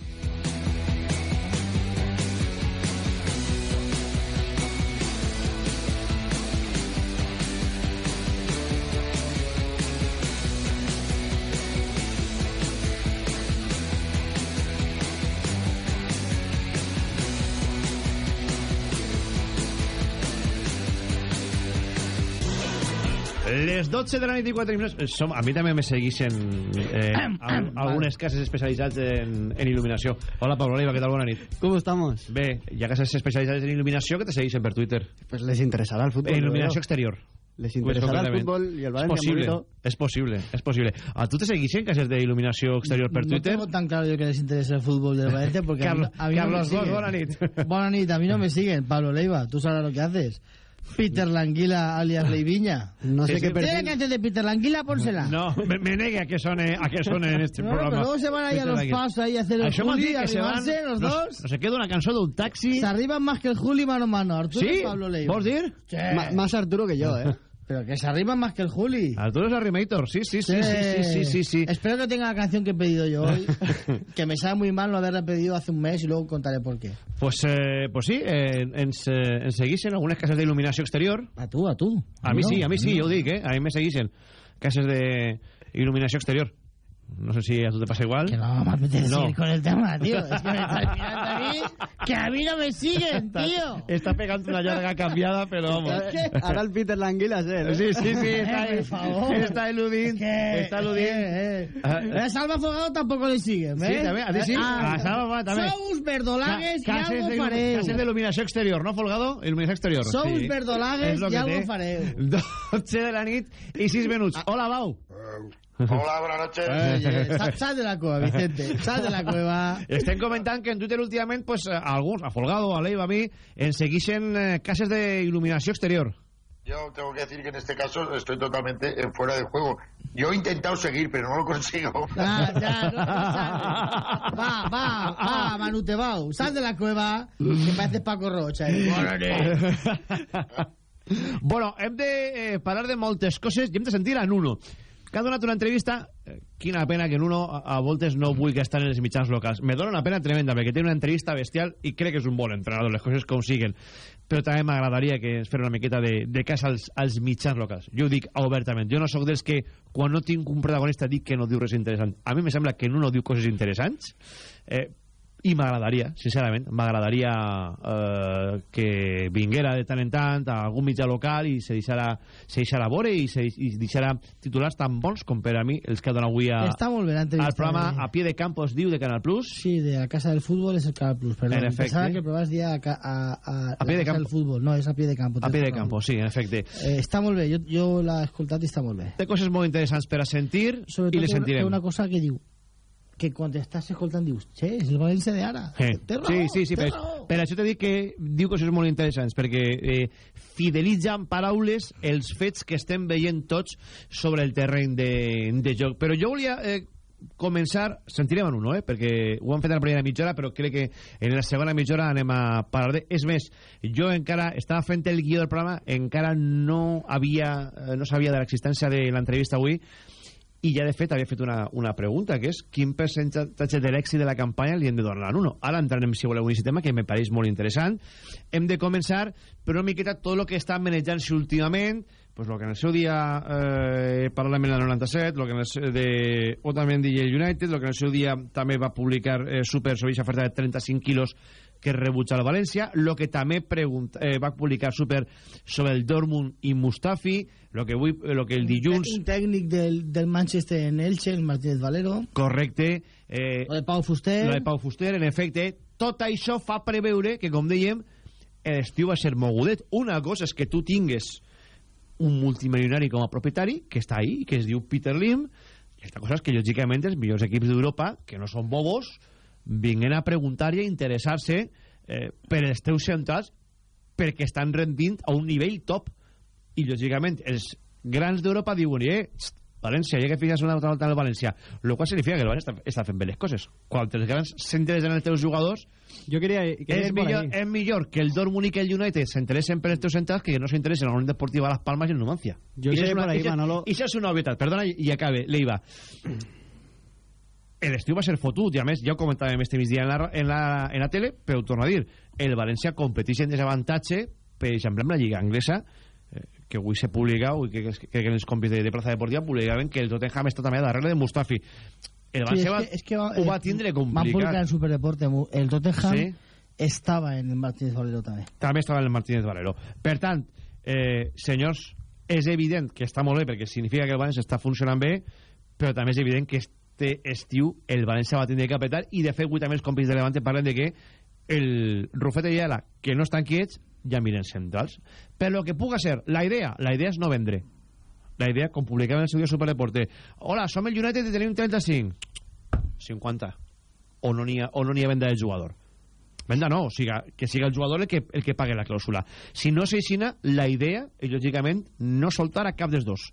S1: Les 12 de la nit i 4 minuts... Som, a mi també me segueixen eh, al, algunes cases especialitzades en, en il·luminació. Hola, Pablo Leiva, ¿qué tal? Buena nit.
S11: ¿Cómo estamos?
S1: Bé, hi ha cases especialitzades en il·luminació que te segueixen per Twitter.
S11: Pues les interesarà el futbol.
S1: En il·luminació exterior.
S11: Les interesarà el futbol i el Valencia
S1: es posible,
S11: bonito.
S1: és possible, és possible. A tu te segueixen cases d'il·luminació exterior per
S11: no
S1: Twitter?
S11: tengo tan claro yo que les interesa el fútbol del Valencia porque a mí-
S1: Carlos,
S11: a mí no me
S1: Carlos Gos,
S11: siguen.
S1: buena nit.
S11: Buena nit, a mí no me siguen. Pablo Leiva, tú sabrás lo que haces. Peter Languila alias Leiviña.
S9: No sé
S1: Sí,
S9: qué
S1: sí.
S9: perfil...
S11: ¿Tiene canción de Peter Languila? Pónsela.
S1: No, me, me negue a que sone, a que sone en este
S11: No,
S1: programa.
S11: pero luego se van ahí a
S1: Peter
S11: los
S1: Laguerre.
S11: pasos ahí a hacer el
S1: Això
S11: Juli, a
S1: que se van...
S11: arrimarse los dos.
S1: No se queda una cançó d'un taxi...
S11: Se arriban más que el Juli mano a mano. Arturo
S1: Sí?
S11: y Pablo Leiva.
S1: ¿Vos dir?
S11: Sí.
S9: Ma- más Arturo que yo, ¿eh?
S11: Pero que se arriman más que el Juli.
S1: Arturo es arrimator, sí sí sí, sí sí sí,
S11: Espero que tenga la canción que he pedido yo hoy, que me sabe muy mal no haberla pedido hace un mes y luego contaré por qué.
S1: Pues eh, pues sí, eh, en, en seguís en algunes cases d'il·luminació exterior.
S11: A tu, a tu.
S1: A, a
S11: mi
S1: sí, a mi
S11: no.
S1: sí, jo ho dic, eh? A mi me seguís en cases de iluminación exterior. No sé si a tu te pasa igual.
S11: Que no me apetece
S1: No.
S11: seguir con el tema, tío. Es que me estás mirando a mí, que a mí no me siguen, tío.
S1: Está pegando una llarga cambiada, pero vamos.
S9: Ara el Peter Languila eh?
S1: Sí, sí, sí, está,
S11: Eh, por favor.
S1: está
S11: Que-
S1: está
S11: eh, eh.
S1: Ah,
S11: A Salva Fogado tampoco le siguen,
S1: Sí,
S11: ¿eh?
S1: també, a ti sí? A Salva Fogado també.
S11: Sous verdolagues
S1: Ca-
S11: i algo
S1: de-
S11: fareu.
S1: Cases d'il·luminació exterior, no, Folgado? Il·luminació exterior.
S11: Sous
S1: sí.
S11: verdolagues i
S1: que
S11: algo fareu.
S1: 12 de la nit i 6 minuts. Hola, Bau.
S12: Hola, buenas noches.
S11: Oye, sal, sal de la cueva, Vicente. Sal de la cueva.
S1: Estem comentant que en Twitter últimament pues, eh, alguns, a Folgado, a Leiva, a mi, ens seguixen eh, cases d'il·luminació exterior.
S12: Yo tengo que decir que en este caso estoy totalmente en fuera de juego. Yo he intentado seguir, pero no lo consigo.
S11: Ah, ya, no. Va, va, va, Manutebau. Sal de la cueva, que pareces Paco Rocha. Eh.
S1: bueno, hem de eh, parlar de moltes coses i hem de sentir a Nuno que ha donat una entrevista eh, quina pena que Nuno a, voltes no vulgui estar en els mitjans locals. Me dona una pena tremenda perquè té una entrevista bestial i crec que és un bon entrenador, les coses com siguen però també m'agradaria que es fes una miqueta de, de cas als, als mitjans locals. Jo ho dic obertament, jo no sóc dels que quan no tinc un protagonista dic que no diu res interessant. A mi me sembla que Nuno diu coses interessants eh, i m'agradaria, sincerament, m'agradaria eh, que vinguera de tant en tant a algun mitjà local i se deixara, se deixara veure i se i deixara titulars tan bons com per a mi els que ha donat avui a,
S11: Està molt bé
S1: al programa
S11: de-
S1: A Pie de Campo es diu de Canal Plus
S11: Sí, de la Casa del Fútbol es el Canal Plus, perdón.
S1: En efecte.
S11: Pensaba que el programa es día a, a, a,
S1: A pie de campo.
S11: del Fútbol. No, es a pie de campo.
S1: A Pie de
S11: tens
S1: Campo, sí, en efecte.
S11: Eh, està molt bé, jo, jo l'he escoltat i està molt bé.
S1: té coses molt interessants per a sentir i
S11: Sobretot
S1: les
S11: té una-
S1: sentirem
S11: té una cosa que diu que quan estàs escoltant dius, che, és el València de ara. Té raó,
S1: sí, sí, sí,
S11: té
S1: per,
S11: raó.
S1: per això t'he dit que diu coses molt interessants, perquè eh, fidelitza en paraules els fets que estem veient tots sobre el terreny de, de joc. Però jo volia eh, començar, sentirem en uno, eh, perquè ho han fet a la primera mitja hora, però crec que en la segona mitja hora anem a parlar de... És més, jo encara estava fent el guió del programa, encara no havia, eh, no sabia de l'existència de l'entrevista avui, i ja de fet havia fet una, una pregunta que és quin percentatge de l'èxit de la campanya li hem de donar a Nuno ara entrarem si voleu en aquest tema que me pareix molt interessant. Hem de començar per una miqueta tot el que està manejant-se últimament pues lo que en el seu dia eh, parlàvem en la 97 lo que en el de Otamendi i el United lo que en el seu dia també va publicar eh, Super sobre aquesta oferta de 35 quilos que rebutja el València, lo que també pregunta, eh, va publicar Super sobre el Dortmund i Mustafi, lo que, avui, lo que el dilluns
S11: Un tècnic del, del Manchester en Elche, el Martínez Valero.
S1: correcte eh,
S11: Lo de Pau Fuster.
S1: lo de Pau Fuster, en efecte tot això fa preveure que com dèiem l'estiu va ser mogudet una cosa és que tu tingues un multimilionari com a propietari que està ahí, que es diu Peter Lim i aquesta cosa és que lògicament els millors equips d'Europa que no són bobos vinguen a preguntar i a interessar-se eh, per els teus centrals perquè estan rendint a un nivell top. I lògicament els grans d'Europa diuen eh, txt, València, ja que fixes una altra volta en el València el qual significa que el València està, està fent bé les coses. Quan els grans s'interessen en els teus jugadors
S9: jo quería, quería
S1: és, millor, és millor que el Dortmund i que el United s'interessen per els teus centrals que no s'interessen en la Unión Deportiva Las Palmas i el Numancia.
S9: Jo
S1: I això és una-
S9: ahí, Manolo.
S1: és una obvietat. Perdona i, i acabe, Leiva l'estiu va ser fotut i a més ja ho comentàvem este migdia en la, en la, en la tele però ho torno a dir el València competeix en desavantatge per exemple amb la Lliga Anglesa eh, que avui se publica i que, que, que, que els compis de, de Plaza Deportiva publicaven que el Tottenham està també darrere de Mustafi el
S11: Sí,
S1: València
S11: es que, es que
S1: va, ho va tindre
S11: Van publicar
S1: complicat
S11: en Superdeporte. El Tottenham
S1: Sí.
S11: estaba en el Martínez Valero també.
S1: també estava en el Martínez Valero. Per tant, eh, senyors, és evident que està molt bé perquè significa que el València està funcionant bé, però també és evident que este estiu el València va tindre que apretar i de fet avui també els compis de Levante parlen de que el Rufet i Ayala, que no estan quiets, ja miren centrals. Però que puga ser, la idea, la idea és no vendre. La idea, com publicaven en el seu dia Superdeporte, hola, som el United i tenim 35. 50. O no n'hi ha, o no ha venda del jugador. Venda no, o sigui, que siga el jugador el que, el que pague la clàusula. Si no s'aixina, la idea és, lògicament, no soltar a cap dels dos.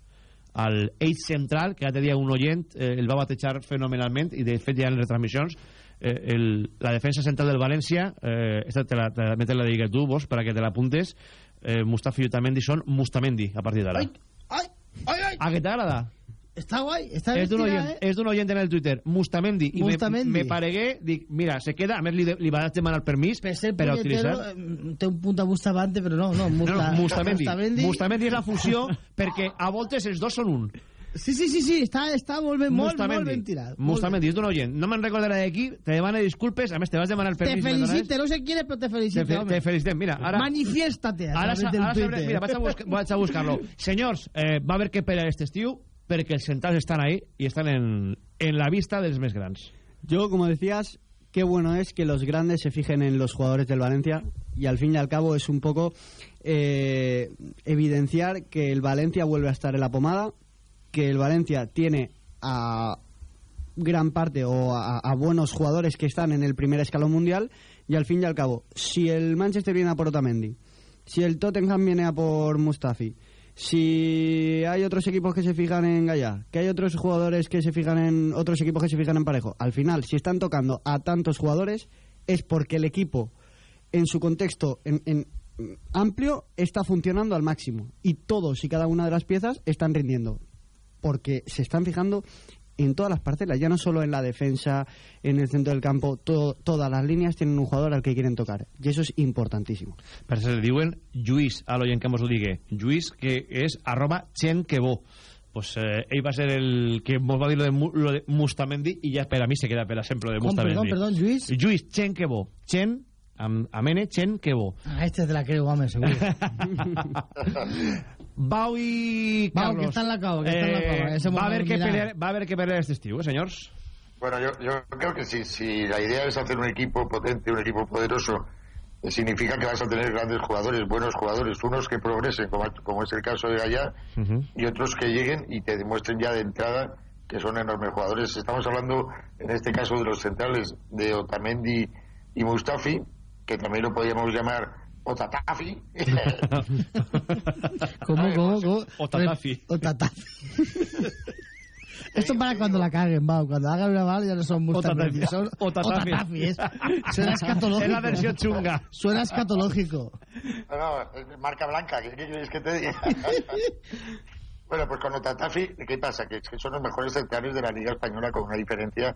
S1: Al eix central, que ja te dia un oient, eh, el va batejar fenomenalment, i de fet ja en les retransmissions, eh, el, la defensa central del València, eh, esta te la, te la, te la digue tu, vos, para que te la apuntes, eh, Mustafi i Otamendi són Mustamendi, a partir d'ara.
S11: Ai, ai, ai.
S1: A què t'agrada?
S11: Està guai, està
S1: És d'un oient,
S11: eh?
S1: és d'un oient en el Twitter, Mustamendi, i
S11: Mustamendi.
S1: me, me paregué, dic, mira, se queda, a més li, de- li va demanar permís per,
S11: Ser
S1: per utilitzar...
S11: eh, té un punt a Bustamante, però no, no,
S1: No,
S11: Musta,
S1: no, Mustamendi.
S11: Mustamendi.
S1: Mustamendi és la fusió perquè a voltes els dos són un.
S11: Sí, sí, sí, sí, està, està molt ben, molt, molt ben tirat.
S1: Mustamendi, és d'un oient. No me'n recordaré d'aquí, te demano disculpes. A més, te vas demanar el
S11: Te
S1: permís.
S11: felicite, no sé quién es, pero te
S1: Te,
S11: felicite,
S1: fe,
S11: home.
S1: te felicitem. Mira, ara...
S11: Manifiéstate
S1: Ara, ara
S11: Twitter.
S1: mira, vaig a, buscar, vaig a buscar-lo. Senyors, eh, va haver que pelear este estiu perquè els centrals estan ahí y estan en, en la vista dels més grans.
S13: Yo, como decías, qué bueno es que los grandes se fijen en los jugadores del Valencia y al fin y al cabo es un poco eh, evidenciar que el Valencia vuelve a estar en la pomada, que el Valencia tiene a gran parte o a, a buenos jugadores que están en el primer escalón mundial y al fin y al cabo, si el Manchester viene a por Otamendi, si el Tottenham viene a por Mustafi, si hay otros equipos que se fijan en Gallá, que hay otros jugadores que se fijan en otros equipos que se fijan en Parejo, al final, si están tocando a tantos jugadores, es porque el equipo, en su contexto en, en amplio, está funcionando al máximo. Y todos y cada una de las piezas están rindiendo, porque se están fijando en todas las parcelas, ya no solo en la defensa, en el centro del campo, to- todas las líneas tienen un jugador al que quieren tocar, y eso es importantísimo.
S1: Per això li diuen Lluís, a l'oient que mos ho digui. Lluís, que és arroba Chen Quebó. Pues eh, ell va ser el que mos va dir lo de, lo de Mustamendi i ja per a mi se queda per sempre lo de
S11: Com,
S1: Mustamendi.
S11: perdón, perdón, Lluís?
S1: Lluís Chen Quebó. Chen, amb, amb N, Chen Quebó.
S11: Ah, este te la creo, home, seguro.
S1: Bau i
S11: Bau,
S1: Carlos.
S11: que está en la cova, que está en la cova, ese
S1: va, haver que pelear, va a haber que pelear este estiu, eh, senyors?
S12: Bueno, yo, yo creo que si, si la idea es hacer un equipo potente, un equipo poderoso, eh, significa que vas a tener grandes jugadores, buenos jugadores, unos que progresen, como, como es el caso de Gallá, y otros que lleguen y te demuestren ya de entrada que son enormes jugadores. Estamos hablando, en este caso, de los centrales de Otamendi y Mustafi, que también lo podríamos llamar Otatafi.
S11: ¿Cómo, cómo, cómo?
S1: Otatafi.
S11: Otatafi. Esto para cuando la caguen, Bau. Cuando hagan una mal ya no son Mustamendi, son
S1: Otatafi.
S11: Otatafi. es- Suena escatológico.
S1: Es la versión chunga.
S11: Suena escatológico.
S12: No, no, marca blanca, ¿qué, quieres que te diga? bueno, pues con Otatafi, ¿qué pasa? Que, es que son los mejores centrales de la Liga Española con una diferencia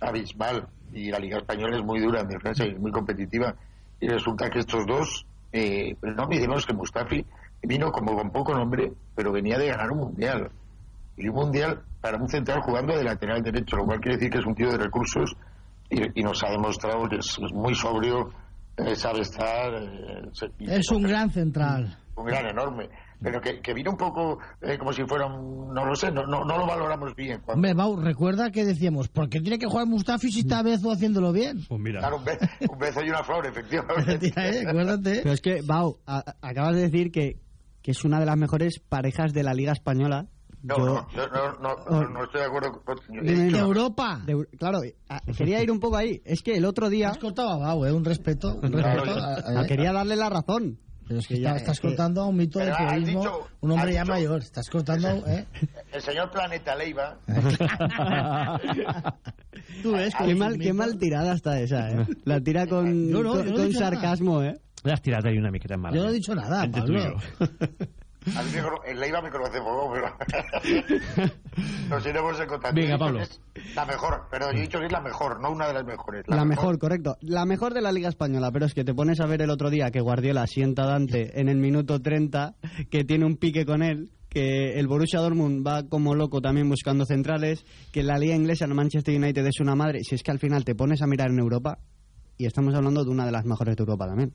S12: abismal. Y la Liga Española es muy dura en defensa y es muy competitiva. Y resulta que estos dos, eh, no olvidemos que Mustafi vino como con poco nombre, pero venía de ganar un mundial. Y un mundial para un central jugando de lateral derecho, lo cual quiere decir que es un tío de recursos y, nos ha demostrado que es muy sobrio, eh, sabe estar. eh,
S11: Es un gran central.
S12: un gran enorme, pero que, que vino un poco eh, como si fuera un, no lo sé, no, no, no lo valoramos bien. Cuando,
S11: Hombre, Bau, recuerda que decíamos, ¿por qué tiene que jugar Mustafi si está Bezo haciéndolo bien?
S1: Pues mira.
S12: Claro, un, be- un beso y una flor, efectivamente.
S11: Eh, acuérdate.
S13: Pero es que, Bau, a- acabas de decir que, que es una de las mejores parejas de la Liga Española.
S12: No,
S13: Yo-
S12: no, yo no, no, no, no estoy de acuerdo con... yo
S13: De
S12: dicho-
S11: Europa.
S13: de claro, quería ir un poco ahí. Es que el otro día...
S11: Has cortado a Bau, ¿eh? Un respeto. Un respeto
S12: yo-
S11: a- a-
S13: Ah, quería darle la razón.
S11: Pero es que ya estás contando a un mito de
S12: has
S11: periodismo,
S12: dicho-
S11: un hombre ya
S12: dicho-
S11: mayor. Estás contando, ¿eh?
S12: El señor Planeta Leiva...
S11: Tú ves
S13: Qué mal, qué mal tirada está esa, ¿eh? La tira con,
S11: Yo no,
S13: con,
S11: yo no
S13: con
S11: dicho nada.
S13: sarcasmo, ¿eh?
S1: L'has tirat ahí una miqueta en mala.
S11: Yo no he dicho nada, Pablo.
S12: A mí me el Leiva me conoce poco, pero... Nos iremos en contacto.
S1: Venga, Pablo.
S12: La mejor, pero yo he dicho que es la mejor, no una de las mejores.
S13: La mejor, correcto. La mejor de la Liga Española, pero es que te pones a ver el otro día que Guardiola sienta a Dante en el minuto 30, que tiene un pique con él, que el Borussia Dortmund va como loco también buscando centrales, que la Liga Inglesa, el Manchester United es una madre. Si es que al final te pones a mirar en Europa, y estamos hablando de una de las mejores de Europa también.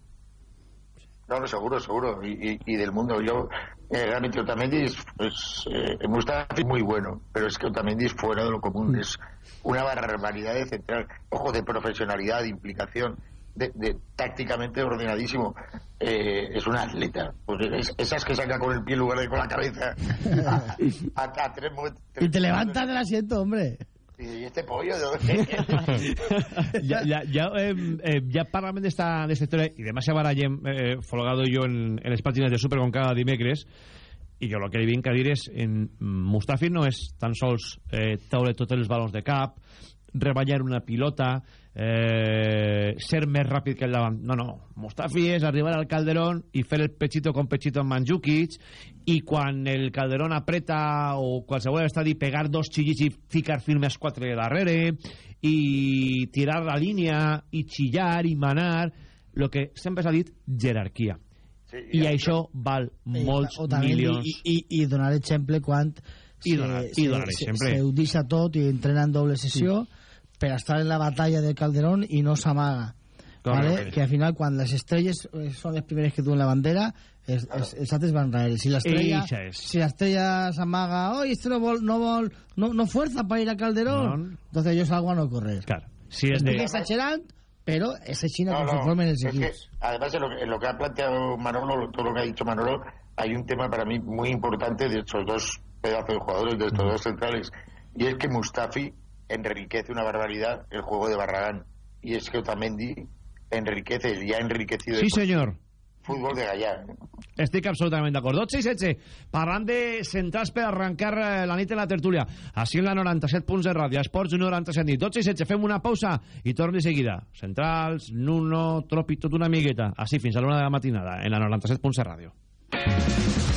S12: No, no, seguro, seguro. Y, y- y del mundo. Yo, eh, realmente Otamendi es, es eh, Mustafi muy bueno, pero es que Otamendi es fuera de lo común. Es una barbaridad de central. Ojo, de profesionalidad, de implicación, de, de tácticamente ordenadísimo. Eh, es un atleta. Pues es- esas que saca con el pie en lugar de con la cabeza. A, a- a tres mo-
S11: Y te levantas del asiento, hombre.
S12: Y este pollo,
S1: ja, ja, ja, eh, eh, ja parlàvem d'esta història i demà se barallem eh, Folgado jo en, en les pàgines de Super com cada dimecres. I jo el que li vinc a dir és en Mustafi no és tan sols eh, treure tots els balons de cap reballar una pilota eh, ser més ràpid que el davant. No, no, Mustafi és arribar al Calderón i fer el pechito con pechito en Mandzukic i quan el Calderón apreta o qualsevol estadi pegar dos xillits i ficar firmes quatre darrere i tirar la línia i xillar i manar el que sempre s'ha dit jerarquia.
S12: Sí,
S1: i això val molts
S11: o també,
S1: milions.
S11: I, i, I donar exemple quan
S1: I donar- i donar
S11: se,
S1: sempre.
S11: se ho deixa tot i entrena en doble sessió per estar en la batalla del Calderón i no s'amaga. ¿vale? Que al final, quan les estrelles eh, són les primeres que duen la bandera, es, es, els altres van darrere. Si l'estrella
S1: Eixa és.
S11: si l'estrella s'amaga, oh, este no vol, no vol, no, no fuerza para ir a Calderón,
S1: No.
S11: entonces yo salgo a no correr.
S1: Claro. Si és
S11: Estic
S1: de...
S11: exagerant, pero es China
S12: No,
S11: que
S12: no,
S11: els
S12: es que, además, en lo, que- en lo que ha planteado Manolo, todo lo que ha dicho Manolo, hay un tema para mí muy importante de estos dos pedazos de jugadores, de estos dos centrales, y es que Mustafi enriquece una barbaridad el juego de Barragán. Y es que Otamendi enriquece, y ha enriquecido
S1: Sí,
S12: el
S1: senyor.
S12: fútbol de Gallá.
S1: Estic absolutament d'acord. 12 i 16. Parlant de centrals per arrencar eh, la nit en la tertúlia. Així en la 97 punts de ràdio. Esports 97 nit. 12 i 16. Fem una pausa i tornem de seguida. Centrals, Nuno, Tropi, tot una amigueta. Així fins a l'una de la matinada en la 97 punts de ràdio.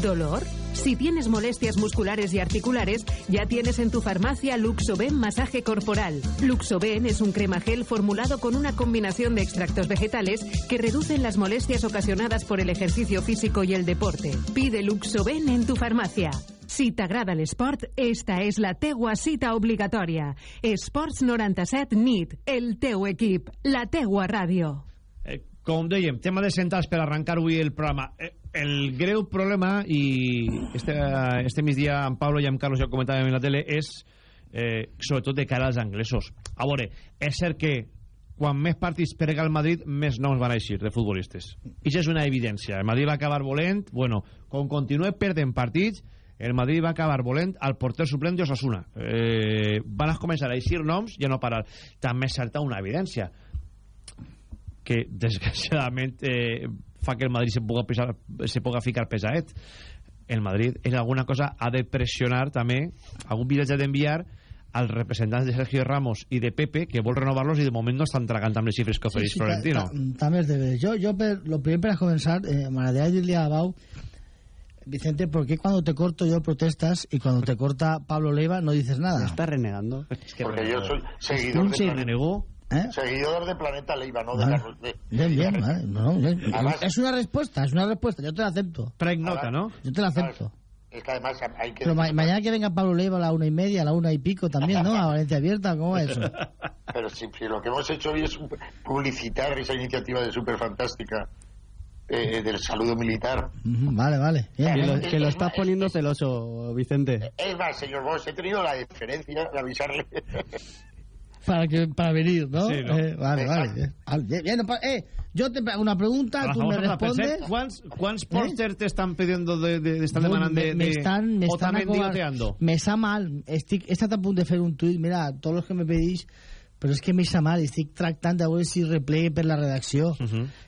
S14: ¿Dolor? Si tienes molestias musculares y articulares, ya tienes en tu farmacia Luxoben Masaje Corporal. Luxoben es un crema gel formulado con una combinación de extractos vegetales que reducen las molestias ocasionadas por el ejercicio físico y el deporte. Pide Luxoben en tu farmacia. Si t'agrada l'esport, esta és la teua cita obligatòria. Esports 97 NIT, el teu equip, la teua ràdio.
S1: Eh, tema de centrals per arrencar avui el programa. Eh, el greu problema, i este, este migdia amb Pablo i amb Carlos ja ho comentàvem en la tele, és eh, sobretot de cara als anglesos. A veure, és cert que quan més partits perga el Madrid, més noms van eixir de futbolistes. I això és una evidència. El Madrid va acabar volent, bueno, com continua perdent partits, el Madrid va acabar volent al porter suplent d'Osasuna. Eh, van a començar a eixir noms i a no parar. També salta una evidència que desgraciadament eh, fa que el Madrid se puga, pesar, se puga ficar pesaet el Madrid en alguna cosa ha de pressionar també algun viatge d'enviar als representants de Sergio Ramos i de Pepe que vol renovar-los i de moment no estan tragant amb les xifres que ofereix Florentino
S11: ta- ta- També és de veres. Yo, yo per, lo primero para comenzar, eh, m'agradaria dir-li a Bau, Vicente, ¿por qué cuando te corto yo protestas y cuando te corta Pablo Leiva no dices nada?
S13: Está renegando.
S12: Porque yo soy seguidor
S11: Un
S12: de,
S11: renegó. ¿Eh?
S12: seguidor de Planeta Leiva, no de
S11: Vale.
S12: Carlos. De,
S11: Bien, bien, vale. No, no, bien.
S12: Además-
S11: es una respuesta, es una respuesta. Yo te la acepto.
S1: Preignota, ¿no?
S11: Yo te la acepto.
S12: Es que además hay que...
S11: Pero ma- mañana que venga Pablo Leiva a la una y media, a la una y pico también, ¿no? A Valencia Abierta, ¿cómo es eso?
S12: Pero si, si lo que hemos hecho hoy es publicitar esa iniciativa de Super Fantástica eh, del saludo militar.
S11: Vale, vale. Bien,
S13: Que lo, que lo estás poniendo celoso, Vicente.
S12: Es más, señor Bosch, he tenido la deferencia de avisarle.
S11: Para, que, para venir, ¿no?
S1: Sí, ¿no?
S11: Eh, vale, vale. bien. Vale, bien, bien, pa- eh, yo te hago una pregunta, tú me respondes.
S1: ¿Cuántos, cuántos pósters te están pidiendo de, de, de- están
S11: No,
S1: demanant de,
S11: me, están, me están
S1: Otamendi
S11: acobar-
S1: oteando?
S11: Me sa mal. Estic, he estat a punt de fer un tuit, mira, tots els que me pedís, però és que me sa mal, estic tractant de veure si replegue per la redacció.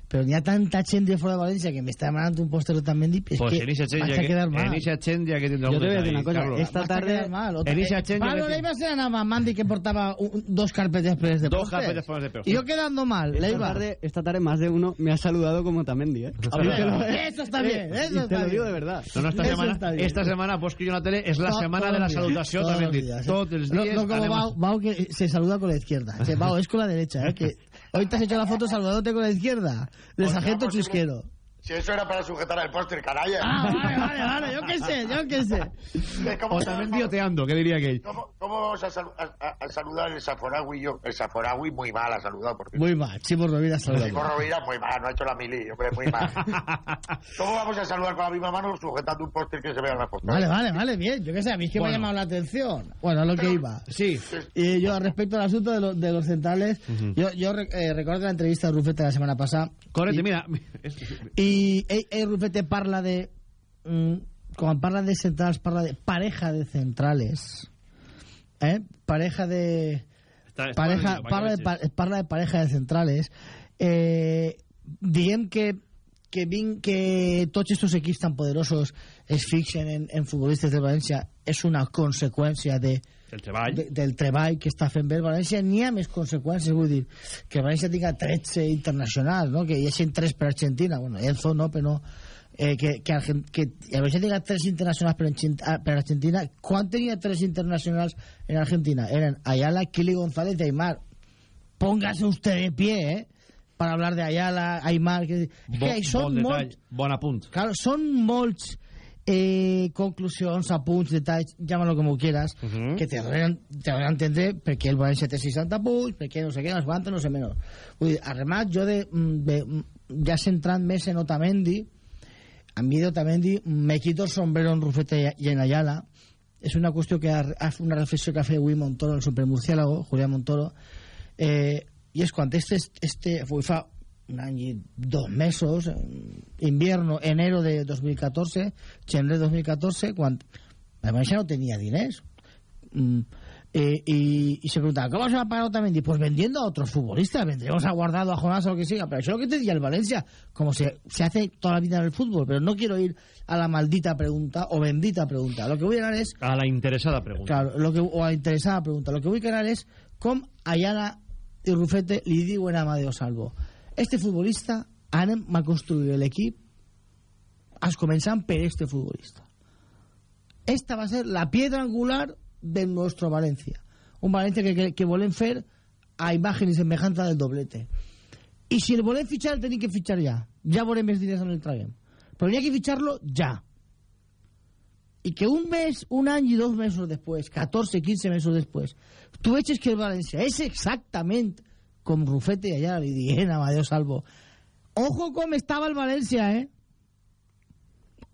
S11: Però n'hi ha tanta gent de fora de València que m'està demanant un póster Otamendi, és
S1: Pues
S11: que
S1: en esa chen
S11: vaig a
S1: que,
S11: quedar mal.
S1: en chen ya que tendrá
S13: Yo
S1: un
S13: te voy a decir
S1: detalle,
S13: una cosa,
S1: Carlos.
S13: esta tarde-
S11: mal.
S1: En esa chen ya
S11: Pablo Leiva se anava amb Mandy que portava un- dos carpetes plenes de
S1: Dos
S11: pósters.
S1: carpetes plenes de pósters.
S11: Y yo quedando mal,
S13: Esta
S11: Leiva.
S13: tarde, esta tarde más de uno me ha saludado como Tamendi, ¿eh? Y te lo-
S11: Eso está bien,
S13: y
S11: eso
S13: te
S11: está
S13: lo digo
S11: bien.
S13: de verdad.
S1: No, no, esta
S11: Eso
S1: semana, esta semana, pues que yo en la tele, es la semana de la
S11: los días, ¿eh?
S1: Todos los
S11: No-
S1: días.
S11: No, Bau, Bau que se saluda con la izquierda. Bau es con la derecha, ¿eh? Que hoy te has hecho la foto saludándote con la izquierda. De
S12: Pues
S11: sargento
S12: posible.
S11: chusquero.
S12: Si eso era para sujetar el póster, canalla.
S11: Ah, vale, vale, vale. Yo qué sé, yo qué sé.
S12: Eh, ¿Cómo,
S1: Otamendi oteando, ¿qué diría que
S12: cómo, cómo vamos a, salu- a- a- saludar el Saforagui? Yo, el Saforagui muy mal ha saludado, por cierto.
S11: Muy mal. Chimo Rovira saludando.
S12: Chimo Rovira muy mal, no ha hecho la mili, hombre, muy mal. ¿Cómo vamos a saludar con la misma mano sujetando un póster que se vea en la foto?
S11: Vale, vale, vale, bien. Yo qué sé, a mí es que me ha llamado la atención. Bueno, a lo que iba.
S1: Sí.
S11: Y yo, respecto al asunto de, lo- de los centrales, yo, yo eh, recuerdo la entrevista de Rufete la semana pasada.
S1: Correcte,
S11: Y-
S1: mira. es-
S11: I ell, ell Rufete parla de... Mm, quan parla de centrals, parla de pareja de centrales. Eh? Pareja de... Pareja, parla, de,
S1: para
S11: pa- parla de pareja de centrales. Eh, diguem que que, vin, que tots estos equips tan poderosos es fixen en, en futbolistes del València és una conseqüència de,
S1: El treball.
S11: de, del treball que està fent bé el València n'hi ha més conseqüències, vull dir que el València tinga 13 internacionals no? que hi hagi 3 per Argentina bueno, Enzo no, però no eh, que, que, Argen- que el València tinga 3 internacionals per, ah, per Argentina quan tenia 3 internacionals en Argentina? eren Ayala, Kili González y Aymar póngase usted de pie eh? para hablar de Ayala, Aymar que,
S1: Bo,
S11: que són
S1: bon
S11: molt
S1: detall, bon apunt.
S11: Claro, són molts eh, conclusions, apunts, detalls, llámalo como quieras, que te van, te van a entender perquè el València té 60 punts, perquè no sé què, no sé quantos, no sé menys. Vull dir, a remat, jo de, mm, de, mm, ja centrant més en Otamendi, a mi d'Otamendi me quito el sombrero en Rufete i en Ayala, és una qüestió que ha, ha una reflexió que ha fet avui Montoro, el supermurciélago, Julián Montoro, eh, i és quan este, este avui fa i dos mesos, en invierno, enero de 2014, gener de 2014, quan la València no tenia diners. Mm, eh, y, y se preguntaba, ¿cómo se va a pagar Otamendi? Pues vendiendo a otros futbolistas, vendremos a Guardado, a Jonás o lo que sea, pero eso es lo que te decía el Valencia, como se, se hace toda la vida en el fútbol, pero no quiero ir a la maldita pregunta o bendita pregunta. Lo que voy a hablar es
S1: A la interesada pregunta.
S11: Claro, lo que, o a la interesada pregunta. Lo que vull crear és com Ayala i Rufete li diuen a Amadeo Salvo este futbolista anem a construir l'equip. Es començant per este futbolista. Esta va a ser la piedra angular de nuestro Valencia. Un Valencia que, que, que volem fer a imagen i semejanza del doblete. I si el volem fitxar el tenim que fitxar ja. Ja veurem més diners on el traguem. Però n'hi ha que fitxar-lo ja. Y que un mes, un año y dos meses después, 14, 15 meses después, tú veches que el Valencia es exactamente com Rufete i allà li dient a Amadeo Salvo. Ojo com estava el València eh.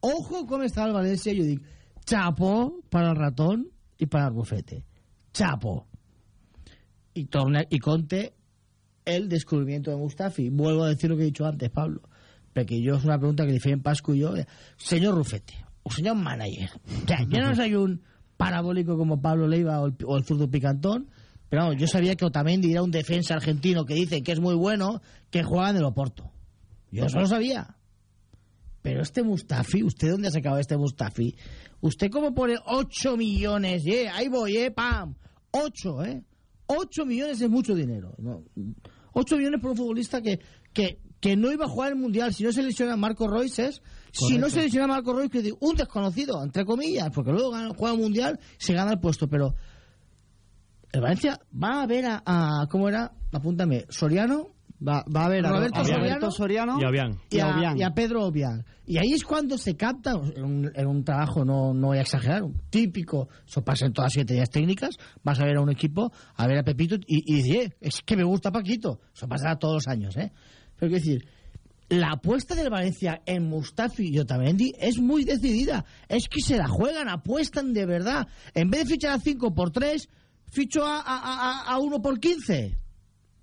S11: Ojo com estava el València jo dic, chapo para el ratón y para el Rufete chapo. Y torna y conte el descubrimiento de Mustafi. Vuelvo a decir lo que he dicho antes Pablo porque yo es una pregunta que le hicieron Pascu y yo. Señor Rufete o señor manager o sea, yo no soy un parabólico como Pablo Leiva o el, o el zurdo picantón pero vamos, yo sabía que Otamendi era un defensa argentino que dicen que es muy bueno que juega en el Oporto yo eso lo sabía pero este Mustafi, ¿usted dónde ha sacado este Mustafi? ¿Usted cómo pone 8 millones? Eh, ahí voy, eh, pam. 8, eh. 8 millones es mucho dinero. ¿no? 8 millones por un futbolista que, que, que no iba a jugar el Mundial. Si no se lesiona Marco Royce, es... Si no se lesiona Marco Royce, que digo, un desconocido, entre comillas, porque luego gana, juega el Mundial, se gana el puesto. Pero el Valencia va a ver a, a ¿cómo era? Apúntame, Soriano,
S13: Va, va a ver a
S11: Roberto
S13: a
S11: Soriano,
S1: Y
S11: a,
S13: Obiang.
S11: y a Pedro Obiang. Y ahí es cuando se capta, en un, en un trabajo, no, no voy a exagerar, un típico, eso pasa en todas las siete técnicas, vas a ver a un equipo, a ver a Pepito y, y dices, "Eh, es que me gusta Paquito. Eso pasará todos los años, ¿eh? Pero quiero decir, la apuesta del Valencia en Mustafi y Otamendi es muy decidida. Es que se la juegan, apuestan de verdad. En vez de fichar a 5 por 3, ficho a, a, a, a 1 por 15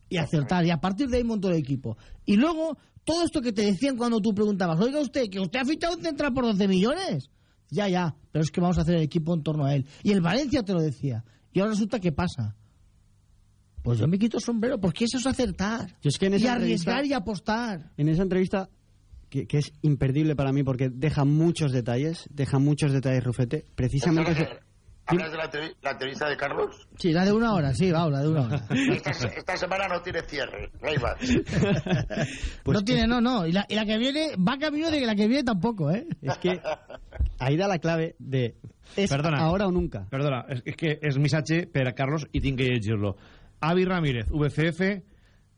S11: y acertar. Y a partir de ahí montó el equipo. Y luego, todo esto que te decían cuando tú preguntabas, oiga usted, que usted ha fichado un central por 12 millones. Ya, ya, pero es que vamos a hacer el equipo en torno a él. Y el Valencia te lo decía. Y ahora resulta que pasa. Pues yo me quito el sombrero, porque eso es acertar.
S13: Yo es que en
S11: y arriesgar y apostar.
S13: en esa entrevista que, que es imperdible para mí porque deja muchos detalles, deja muchos detalles Rufete, precisamente
S12: ¿Hablas de la, la entrevista de Carlos?
S11: Sí, la de una hora, sí, va, la de una hora.
S12: Esta, esta semana no tiene cierre, Leiva.
S11: no tiene, no, no. Y la, y la que viene, va camino de que la que viene tampoco, ¿eh?
S13: es que ahí da la clave de es
S1: Perdona.
S13: ahora o nunca.
S1: Perdona, és, és que és missatge per a Carlos i tinc que llegir-lo. Avi Ramírez, VCF,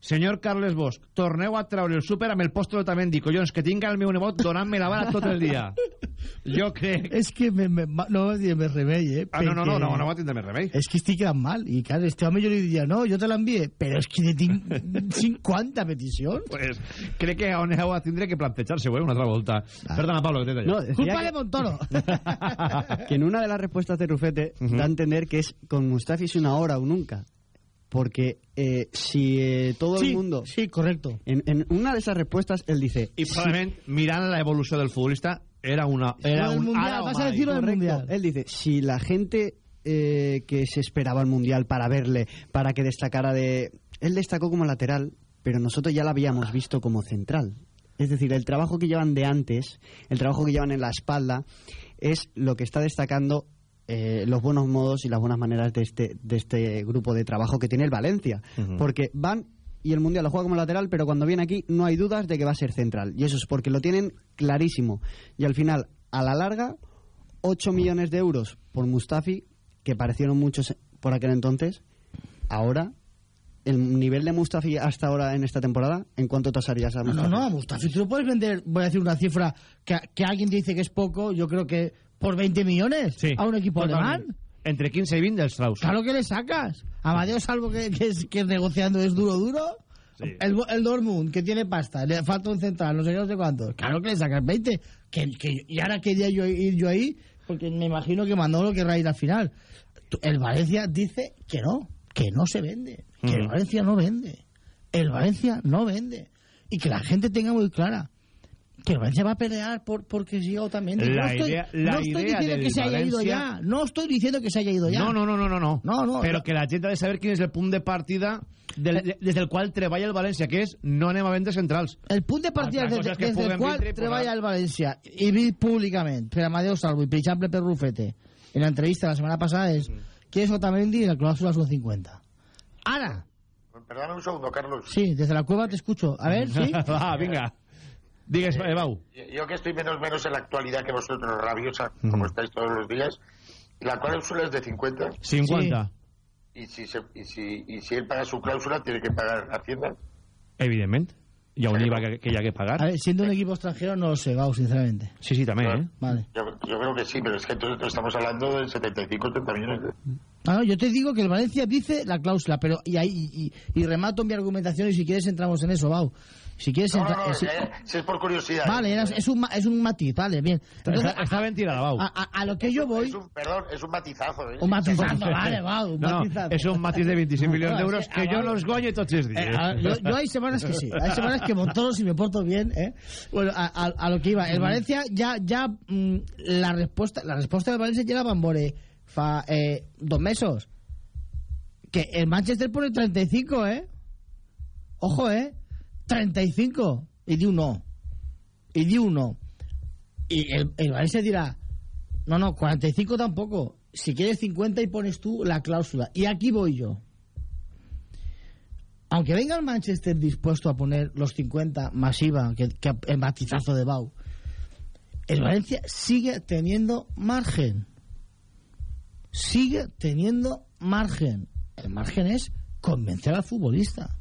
S1: senyor Carles Bosch, torneu a treure el súper amb el postre d'Otamendi, collons, que tinga el meu nebot donant-me la vara tot el dia. Jo crec...
S11: Es que me, me, no va a decir me remei, ¿eh?
S1: Ah, no, no, no, no, no va tindre més remei.
S11: Es que estic quedant mal. Y claro, este home yo le diría, no, yo te la envié. Pero es que tinc 50 peticions.
S1: Pues crec que on heu a tindre que plantejar-se-ho, eh, una altra volta. Perdona, Pablo, que t'he
S13: No,
S1: tallat.
S13: decía
S11: Culpa
S13: que-
S11: de Montoro.
S13: que en una de las respuestas de Rufete da a entender que es con Mustafi es una ahora o nunca. Porque eh, si eh, todo
S11: Sí,
S13: el mundo...
S11: Sí, correcto.
S13: En, en una de esas respuestas él dice...
S1: I probablement, mirant la evolució del futbolista, era una... Era
S11: del
S1: un
S11: Mundial, vas a
S1: mai.
S11: decir lo del. Mundial.
S13: Él dice, si la gente eh, que se esperaba al Mundial para verle, para que destacara de... Él destacó como lateral, pero nosotros ya la habíamos visto como central. Es decir, el trabajo que llevan de antes, el trabajo que llevan en la espalda, es lo que está destacando eh, los buenos modos y las buenas maneras de este, de este grupo de trabajo que tiene el Valencia. Porque van y el Mundial lo juega como lateral, pero cuando viene aquí no hay dudas de que va a ser central. Y eso es porque lo tienen clarísimo. Y al final, a la larga, 8 millones de euros por Mustafi, que parecieron muchos por aquel entonces, ahora, el nivel de Mustafi hasta ahora en esta temporada, ¿en cuánto tasarías a
S11: No,
S13: Mustafi?
S11: no, no, a Mustafi, tú lo puedes vender, voy a decir una cifra que, que alguien dice que es poco, yo creo que por 20 millones a un equipo alemán.
S1: Entre 15 y 20 del Strauss.
S11: Claro que le sacas. Amadeo, salvo que, que, es, que negociando es duro, duro. El, el Dortmund, que tiene pasta, le falta un central, no sé qué, no sé cuánto. Claro que le sacas 20. Que, que, y ahora quería yo ir yo ahí, porque me imagino que Manolo querrá ir al final. El Valencia dice que no, que no se vende. Que el. Valencia no vende. El Valencia no vende. Y que la gente tenga muy clara que el Valencia va a pelear por, porque Otamendi.
S1: La
S11: no estoy,
S1: idea- la
S11: no estoy
S1: idea
S11: diciendo que se haya ido
S1: Valencia-
S11: ya. No estoy diciendo que se haya ido ya.
S1: No, no, no, no, no, no.
S11: No, no,
S1: Però
S11: no.
S1: que la gent ha de saber quin és el punt de partida del, de, des del qual treballa el València, que és no anem a vendre centrals.
S11: El punt de partida des,
S1: és que
S11: des del qual
S1: i
S11: treballa el València i dit públicament per Amadeu Salvo i per exemple per Rufete en la entrevista la semana pasada és que es Otamendi y la cláusula son 50 Ara,
S12: Perdona un segundo, Carlos.
S11: sí, desde la cueva te escucho a ver, sí
S1: Va, vinga. Digues, eh, Bau.
S12: Yo que estoy menos menos en la actualidad que vosotros, rabiosa, como estáis todos los días, la cláusula es de 50.
S1: 50.
S12: Y si, se, y, si, y si él paga su cláusula, tiene que pagar Hacienda.
S1: Evidentment. Hi ha un IVA que, que hi ha que pagar.
S11: a ver, siendo un equipo extranjero no lo sé, Gau, sinceramente
S1: Sí, sí, també, eh?
S11: vale
S12: Yo, yo creo que sí, pero es que entonces estamos hablando de 75 30 millones. de-
S11: No, no, yo te digo que el Valencia dice la cláusula, pero y ahí y, y remato mi argumentación y si quieres entramos en eso, Bau. Si quieres
S12: No,
S11: entra-
S12: no, no,
S11: si-
S12: si es por curiosidad.
S11: Vale, era- es un ma- es un matiz, vale, bien. Entonces,
S1: Está, está ben tirada, Bau.
S11: a, a- a lo que yo voy,
S12: Es un, perdón, es un matizazo. ¿eh?
S11: un matizazo, vale, Bau, un
S1: No, no,
S11: matizazo.
S1: és un matís de 25 milions
S11: No,
S1: d'euros
S11: es que a Bau-
S1: no els guanyo tots els
S11: Eh, a- yo, yo hay semanas que sí, hay semanas que Montoro si me porto bien, ¿eh? Bueno, a, a- a lo que iba, el Valencia ya, ya mm, la respuesta, la respuesta del Valencia ya la Bambore fa eh, dos meses. Que el Manchester pone 35, ¿eh? Ojo, ¿eh? 35. Y di un no. Y di un no. Y el, el Valencia dirá, no, no, 45 tampoco. Si quieres 50 y pones tú la cláusula. Y aquí voy yo aunque venga el Manchester dispuesto a poner los 50 masiva, que, que el matizazo de Bau, el Valencia sigue teniendo margen. Sigue teniendo margen. El margen es convencer al futbolista.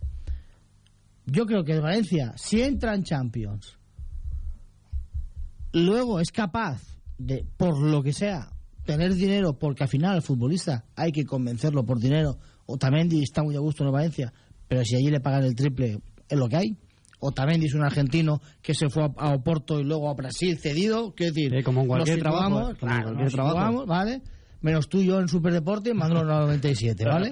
S11: Yo creo que el Valencia, si entra en Champions, luego es capaz de, por lo que sea, tener dinero, porque al final al futbolista hay que convencerlo por dinero. Otamendi está muy a gusto en el Valencia, pero si allí le pagan el triple, es lo que hay. Otamendi es un argentino que se fue a, Oporto y luego a Brasil cedido. Quiero decir,
S13: Sí, como en cualquier
S11: nos
S13: trabajo,
S11: situamos,
S13: eh, como en
S11: claro,
S13: cualquier
S11: nos
S13: trabajo.
S11: situamos, ¿vale? Menos tú y yo en Superdeporte, Manolo 97, ¿vale?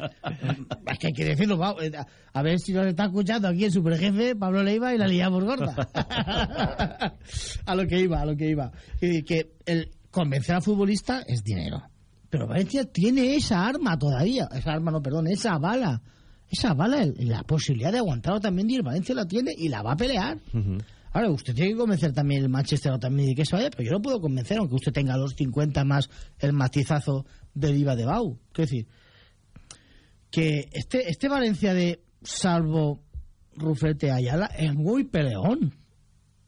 S11: es que hay que decirlo, eh, a- ver si nos está escuchando aquí el superjefe, Pablo Leiva, y la liamos gorda. a lo que iba, a lo que iba. Y que el convencer al futbolista es dinero. Pero Valencia tiene esa arma todavía. Esa arma, no, perdón, esa bala. Esa bala, la posibilidad de aguantarlo también, y el Valencia la tiene y la va a pelear. Ahora, usted tiene que convencer también el Manchester también de que se vaya, pero yo no puedo convencer, aunque usted tenga los 50 más el matizazo del IVA de Bau. Quiero decir, que este, este Valencia de salvo Rufete Ayala es muy peleón.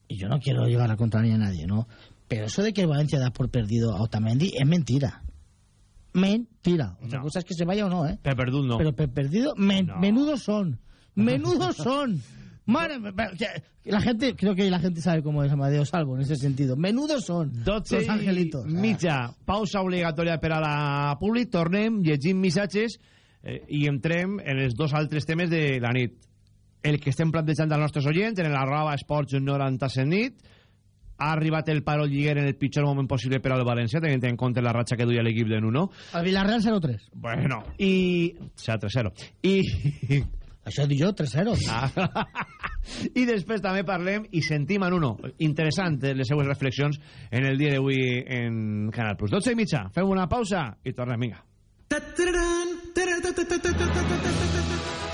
S11: Y yo no quiero llegar a contraria a nadie, ¿no? Pero eso de que el Valencia da por perdido a Otamendi es mentira. Mentira. Otra cosa es que se vaya o no, ¿eh?
S1: Per perdut no.
S11: Pero per perdido, men- menudos son. Menudos son. Madre la gente, creo que la gente sabe cómo es Amadeo Salvo en ese sentido. Menudos son
S1: 12
S11: los angelitos.
S1: mitja, pausa obligatòria per a la públic, tornem, llegim missatges eh, i entrem en els dos altres temes de la nit. El que estem plantejant als nostres oients, en l'arroba esports 97 nit, ha arribat el paro lliguer en el pitjor moment possible per al València, tenint en compte la ratxa que duia l'equip de Nuno.
S11: El Villarreal 0-3.
S1: Bueno, i... Serà 3-0. I...
S11: Això dic jo, 3-0.
S1: Ah. I després també parlem i sentim a Nuno. Interessant eh, les seues reflexions en el dia d'avui en Canal Plus. 12 i mitja, fem una pausa i tornem, vinga.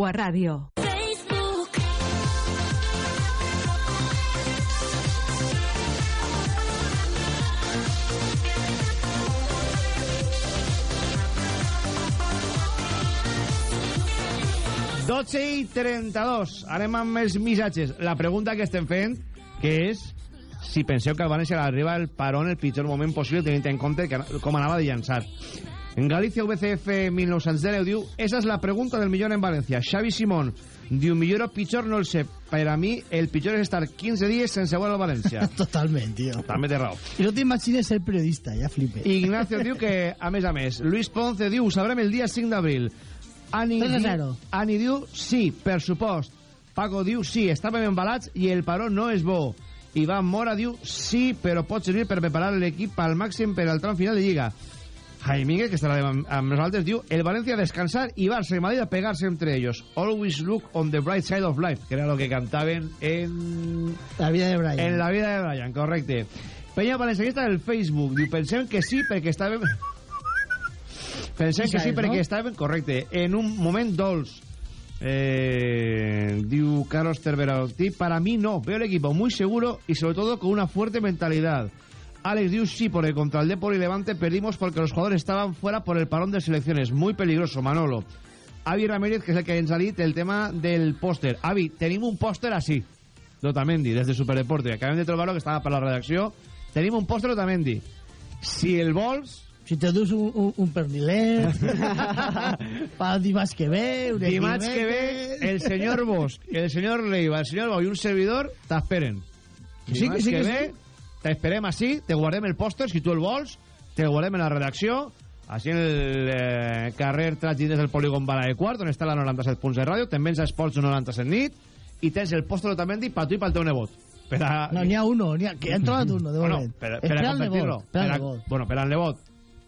S14: teua ràdio.
S1: Dotze i 32. Anem amb els missatges. La pregunta que estem fent, que és si penseu que al València arriba el parón el pitjor moment possible tenint en compte que, com anava de llançar. En Galícia VCF 1910 diu Esa és la pregunta del millor en València. Xavi Simón diu millor o pitjor no el sé. Per a mi el pitjor és estar 15 dies sense veure el València.
S11: Totalment, tio.
S1: També té raó.
S11: I no t'imagines ser periodista, ja flipe.
S1: Ignacio diu que, a més a més, Luis Ponce diu, ho sabrem el dia 5 d'abril. Ani,
S11: 3 a
S1: diu-
S11: 0.
S1: Ani diu, sí, per supost. Paco diu, sí, estàvem embalats i el paró no és bo. Ivan Mora diu, sí, però pot servir per preparar l'equip al màxim per al tram final de Lliga. Jaime, que estarà amb, nosaltres, diu el Valencia a descansar i Barça i Madrid a pegarse entre ellos. Always look on the bright side of life, que era lo que cantaven en...
S11: La vida de Brian.
S1: En la vida de Brian, correcte. Peña Valencianista del Facebook, diu, pensem que sí perquè estàvem... pensem que sí
S11: Misael,
S1: perquè
S11: no?
S1: estàvem, correcte, en un moment dolç. Eh, diu Carlos Cerverotti, para mí no, veo el equipo muy seguro y sobre todo con una fuerte mentalidad. Alex diu sí, porque contra el Depor y Levante perdimos porque los jugadores estaban fuera por el parón de selecciones. Muy peligroso, Manolo. Avi Ramírez, que és el que ha dit el tema del pòster. Avi, tenim un pòster així, d'Otamendi, des de Superdeporte. Acabem de trobar-lo, que estava per la redacció. Tenim un pòster d'Otamendi. Si el vols...
S11: Si te dus un, un, un pernilet, para el dimarts que ve,
S1: Dimarts que ve, el senyor Bosch, el senyor Leiva, el senyor Bau i un servidor t'esperen.
S11: Que sí, que sí, que
S1: ve,
S11: sí.
S1: T'esperem així, te guardem el pòster, si tu el vols, te guardem en la redacció, així en el eh, carrer Tràgit des del polígon Bala de Quart, on està la 97 punts de ràdio, te'n vens a Esports 97 nit, i tens el pòster d'Otamendi per tu i pel teu nebot. Per a...
S11: No, n'hi ha uno, ha, que han trobat uno, de
S1: Bueno,
S11: moment.
S1: per,
S11: És
S1: per a
S11: per al
S1: competir-lo.
S11: per
S1: Per a-. Bueno, per al nebot.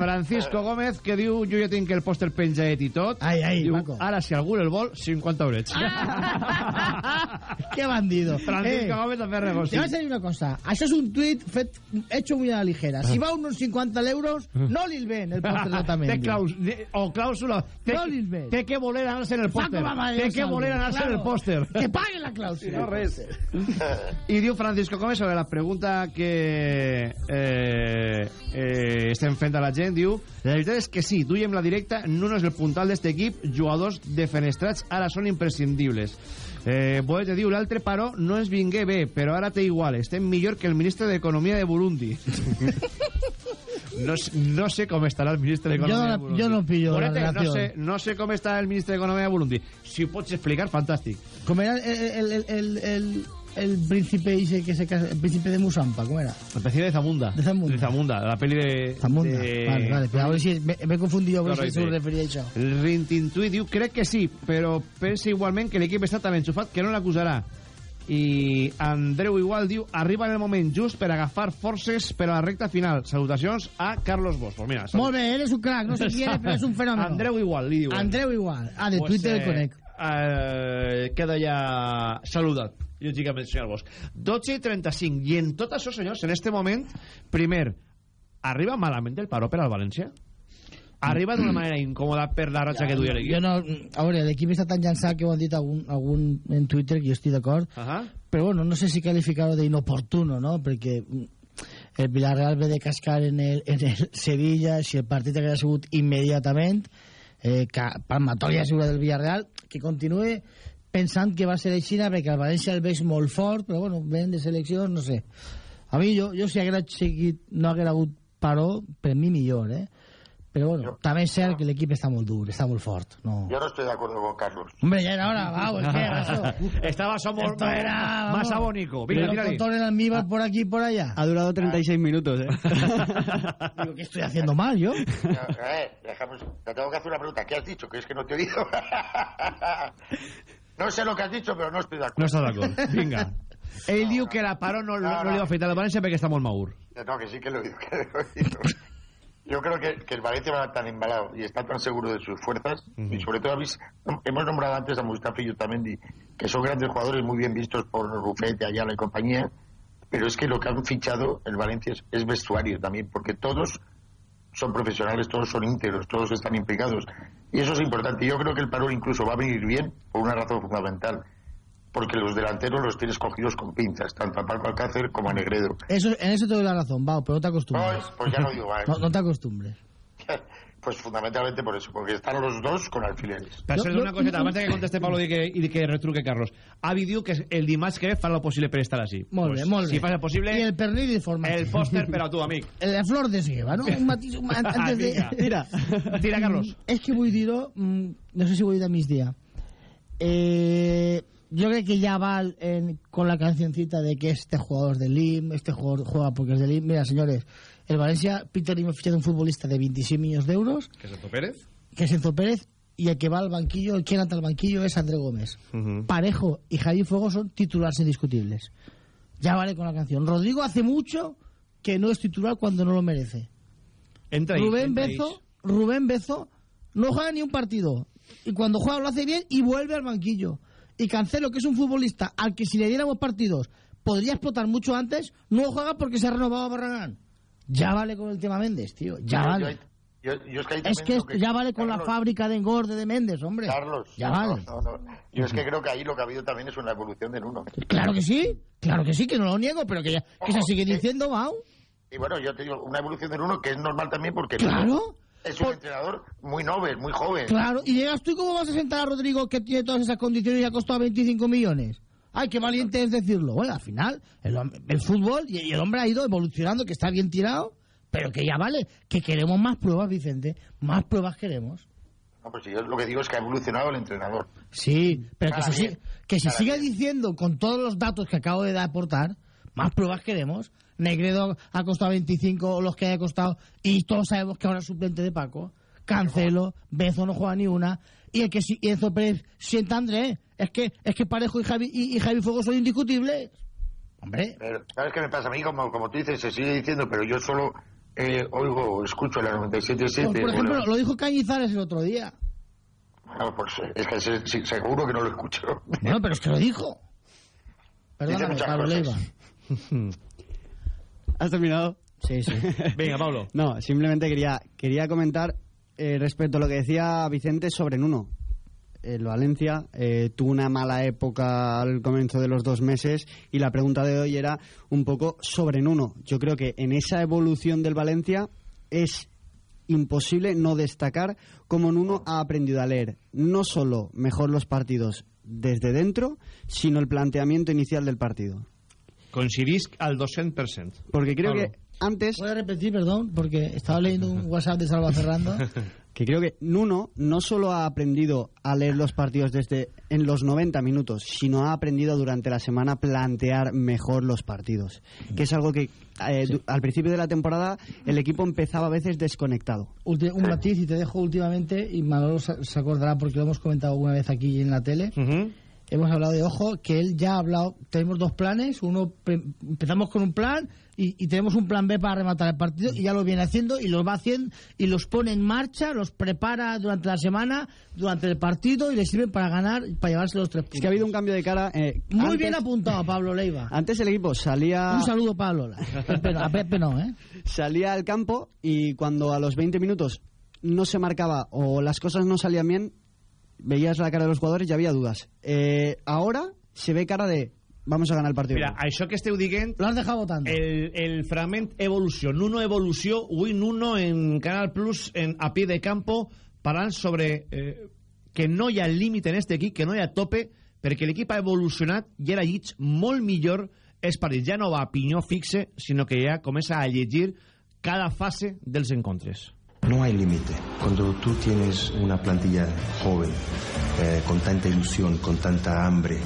S1: Francisco Gómez, que diu, jo ja tinc el pòster penjadet i tot.
S11: Ai, ai,
S1: diu,
S11: maco.
S1: ara, si algú el vol, 50 eurets.
S11: Qué bandido.
S1: Francisco Gómez també negoci.
S11: Te voy a decir una cosa. Això és un tuit fet, hecho muy a la ligera. Si va unos 50 euros, no li el ven el pòster de Otamendi.
S1: Té claus, de- o clàusula. Té,
S11: No li el ven.
S1: té que voler anar-se en el pòster. Té que voler anar-se en el
S11: Claro.
S1: pòster.
S11: Que pague la clàusula.
S1: No, res. I diu Francisco Gómez sobre la pregunta que eh, eh, estem fent a la gent, diu la veritat és que sí, duiem la directa no és el puntal d'este equip, jugadors defenestrats ara són imprescindibles. Eh, Boete diu, l'altre paró no ens vingué bé, però ara té igual estem millor que el ministre d'Economia de Burundi. No, sé- no sé com estarà el ministre d'Economia
S11: la-
S1: de Burundi.
S11: jo no pillo la
S1: Morete, no sé, no sé com està el ministre d'Economia de Burundi. Si ho pots explicar, fantàstic.
S11: Com era el, el, el, el, el, el príncipe ese que se casa, el príncipe de Musampa, ¿cómo era?
S1: El príncipe de Zamunda.
S11: De Zamunda.
S1: De Zamunda, la peli de...
S11: Zamunda.
S1: de-
S11: Vale, vale, pero a ver si me, me he confundido, a ver si
S1: Correcte.
S11: se us referia a.
S1: El Rintintui diu, crec que sí, però pensa igualment que l'equip està tan enxufat que no l'acusarà. I Andreu Igual diu, arriba en el moment just per agafar forces per a la recta final. Salutacions a Carlos Bosch. Pues mira,
S11: Molt bé, eres un crack, no sé quién es, pero es un fenómeno.
S1: Andreu Igual, li diuen.
S11: Andreu igual. Ah, de
S1: Pues,
S11: Twitter el
S1: eh,
S11: conec.
S1: Eh, queda ja saludat lògicament, senyor Bosch 12 i 35 i en tot això, senyors, en este moment primer, arriba malament el paró per al València? arriba d'una manera incòmoda per la ratxa que duia l'equip.
S11: Jo no, a veure, l'equip està tan llançat que ho han dit algun, algun en Twitter, que jo estic d'acord,
S1: uh -huh.
S11: però bueno, no sé si calificar-ho d'inoportuno, no? Perquè mm, el Villarreal ve de cascar en el, en el Sevilla, si el partit hagués sigut immediatament, eh, palmatòria segura del Villarreal, que continue pensant que va ser així perquè el València el veig molt fort, però bueno, ven de seleccions, no sé. A mi, jo, jo si hagués seguit, no hagués hagut paró, per mi millor, eh? Pero bueno, también sea que el equipo está muy duro, está muy fuerte. No.
S12: Yo no estoy de acuerdo con Carlos.
S11: Hombre, ya era hora, vamos, ¿qué eso?
S1: Estaba somos
S11: Esto era,
S1: más abónico. Mira,
S11: Los
S1: mira,
S11: controles almíbar por aquí y por allá.
S13: Ha durado 36 minutos, ¿eh?
S11: Digo, ¿qué estoy haciendo mal yo?
S12: Eh, dejamos, te tengo que hacer una pregunta. ¿Qué has dicho? Que es que no te he oído. no sé lo que has dicho, pero no estoy de acuerdo.
S1: No està d'acord. Vinga. Ell diu que la paró no, no, no li va afectar al València perquè està molt maur.
S12: No, que sí que lo he oído. Que lo he oído. Yo creo que, que, el Valencia va tan embalado y está tan seguro de sus fuerzas, uh -huh. y sobre todo habéis, hemos nombrado antes a Mustafi y Otamendi, que son grandes jugadores muy bien vistos por Rufete, Ayala y compañía, pero es que lo que han fichado el Valencia es, es vestuario también, porque todos son profesionales, todos son íntegros, todos están implicados. Y eso es importante. Yo creo que el parón incluso va a venir bien por una razón fundamental. Porque los delanteros los tienes cogidos con pinzas, tanto a Paco Alcácer como a Negredo.
S11: Eso, en eso te doy la razón, Bao, pero no te acostumbres.
S12: No, pues ya no digo más.
S11: no, no te acostumbres.
S12: Pues fundamentalmente por eso, porque están los dos con alfileres.
S1: Per ser una coseta, abans de que conteste Pablo i que, i que retruque Carlos. Avi diu que el dimarts que ve farà el possible per estar així.
S11: Molt bé,
S1: pues,
S11: molt bé.
S1: Si fa el possible...
S11: I el pernil informatiu.
S1: El pòster per a tu, amic.
S11: La flor de ceba, ¿no? Un matís, un, antes de...
S1: Tira, tira, Carlos.
S11: És que vull dir-ho, no sé si ho he dit a migdia. Eh, yo creo que ya va en, con la cancioncita de que este jugador es del LIM, este jugador juega porque es del LIM. Mira, señores, el Valencia, Peter Lim ha fichado un futbolista de 26 millones de euros.
S1: ¿Que es Enzo Pérez?
S11: Que es Enzo Pérez. Y el que va al banquillo, el que anda al banquillo es André Gómez. Uh -huh. Parejo y Javier Fuego son titulares indiscutibles. Ya vale con la canción. Rodrigo hace mucho que no es titular cuando no lo merece.
S1: Entra
S11: Rubén
S1: entra
S11: Bezo, Rubén Bezo no juega ni un partido. Y cuando juega lo hace bien y vuelve al banquillo. Y Cancelo, que es un futbolista al que si le diéramos partidos podría explotar mucho antes, no juega porque se ha renovado a Barragán. Ya vale con el tema Méndez, tío. Ya vale.
S12: yo- yo es que,
S11: Es que ya vale con la fábrica de engorde de Méndez, hombre.
S12: Carlos,
S11: Ya vale.
S12: no, no. Yo es que creo que ahí lo que ha habido también es una evolución del uno.
S11: Claro que sí, claro que sí, que no lo niego, pero que, ya, que se sigue diciendo, Mau.
S12: Y bueno, yo te digo, una evolución del uno que es normal también porque
S11: Claro.
S12: Es un entrenador muy noble, muy joven.
S11: Claro, y llegas tú y cómo vas a sentar a Rodrigo que tiene todas esas condiciones y ha costado 25 millones. Ay, qué valiente es decirlo. Bueno, al final, el, el fútbol y y el hombre ha ido evolucionando, que está bien tirado, pero que ya vale, que queremos más pruebas, Vicente. Más pruebas queremos.
S12: No, pues yo lo que digo es que ha evolucionado el entrenador.
S11: Sí, pero que
S12: Para
S11: se, que se siga diciendo con todos los datos que acabo de aportar, más pruebas queremos. Negredo ha costado 25, o los que haya costado, y todos sabemos que ahora es suplente de Paco. Cancelo, Bezo no juega ni una, y el que y Enzo Pérez sienta Andrés. Es que, es que Parejo y Javi, y, y Javi Fuego son indiscutibles. Hombre,
S12: Pero, ¿Sabes qué me pasa a mí? Como, como tú dices, se sigue diciendo, pero yo solo eh, oigo o escucho la 97.7.
S11: por, por ejemplo,
S12: bueno,
S11: lo dijo Cañizares el otro día.
S12: no, pues es que se- seguro que no lo escucho.
S11: Bueno, pero es que lo dijo. Perdóname, Pablo. Leiva.
S13: ¿Has terminado?
S11: Sí, sí.
S1: Venga, Pablo.
S13: No, simplemente quería, quería comentar eh, respecto a lo que decía Vicente sobre Nuno. El Valencia eh, tuvo una mala época al comienzo de los dos meses y la pregunta de hoy era un poco sobre Nuno. Yo creo que en esa evolución del Valencia es imposible no destacar cómo Nuno ha aprendido a leer no solo mejor los partidos desde dentro, sino el planteamiento inicial del partido.
S1: Coincidisc al 200%.
S13: Porque creo
S1: Pablo.
S13: que antes...
S11: Voy a repetir, perdón, porque estaba leyendo un WhatsApp de Salva Ferrando.
S13: que creo que Nuno no solo ha aprendido a leer los partidos desde en los 90 minutos, sino ha aprendido durante la semana a plantear mejor los partidos, que es algo que eh, du- al principio de la temporada el equipo empezaba a veces desconectado.
S11: Ulti- un matiz y te dejo últimamente, y Manolo se acordará porque lo hemos comentado alguna vez aquí en la tele. Hemos hablado de ojo, que él ya ha hablado. Tenemos dos planes. Uno, empezamos con un plan y, y tenemos un plan B para rematar el partido y ya lo viene haciendo y los va haciendo y los pone en marcha, los prepara durante la semana, durante el partido y les sirven para ganar, para llevarse los tres puntos.
S13: Es que ha habido un cambio de cara. eh,
S11: Muy
S13: antes-
S11: bien apuntado, Pablo Leiva.
S13: Antes el equipo salía.
S11: Un saludo, Pablo. A Pepe no, ¿eh?
S13: salía al campo y cuando a los 20 minutos no se marcaba o las cosas no salían bien, veías la cara de los jugadores y había dudas. Eh, ahora se ve cara de vamos a ganar el partido.
S1: Mira, això que esteu dient...
S11: Lo has dejado votando.
S1: El, el fragment evolució. Nuno evolució. Avui Nuno en Canal Plus, en, a pie de campo, parlant sobre eh, que no hi ha límit en este equip, que no hi ha tope, perquè l'equip ha evolucionat i ara llits molt millor els partits. Ja no va a pinyó fixe, sinó que ja comença a llegir cada fase dels encontres.
S7: No hay límite. Cuando tú tienes una plantilla joven, eh, con tanta ilusión, con tanta hambre,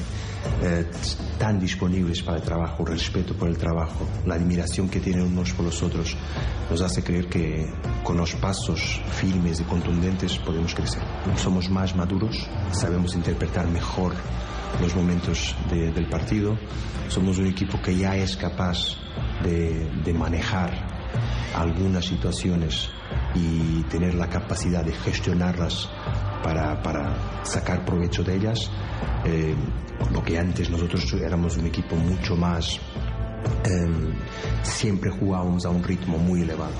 S7: eh, tan disponibles para el trabajo, respeto por el trabajo, la admiración que tienen unos por los otros, nos hace creer que con los pasos firmes y contundentes podemos crecer. Somos más maduros, sabemos interpretar mejor los momentos de- del partido, somos un equipo que ya es capaz de manejar algunas situaciones y tener la capacidad de gestionarlas para, para sacar provecho de ellas, eh, lo que antes nosotros éramos un equipo mucho más, eh, siempre jugábamos a un ritmo muy elevado.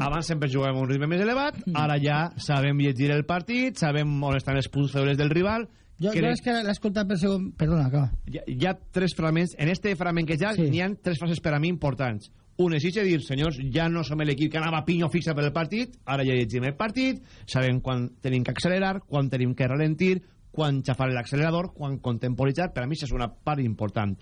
S1: Abans sempre jugàvem a un ritme més elevat, ara ja sabem llegir el partit, sabem on estan els punts febles del rival...
S11: Yo, yo
S1: Crec-
S11: es que la escolta per segon... Perdona, acaba.
S1: hi ha, hi ha tres fragments en este fragment que ja sí. n'hi ha tres frases per a mi importants un és eixe dir, senyors, ja no som l'equip que anava pinyo fixa per el partit ara ja llegim el partit, sabem quan tenim que accelerar, quan tenim que ralentir quan xafar l'accelerador, quan contemporitzar per a mi això és una part important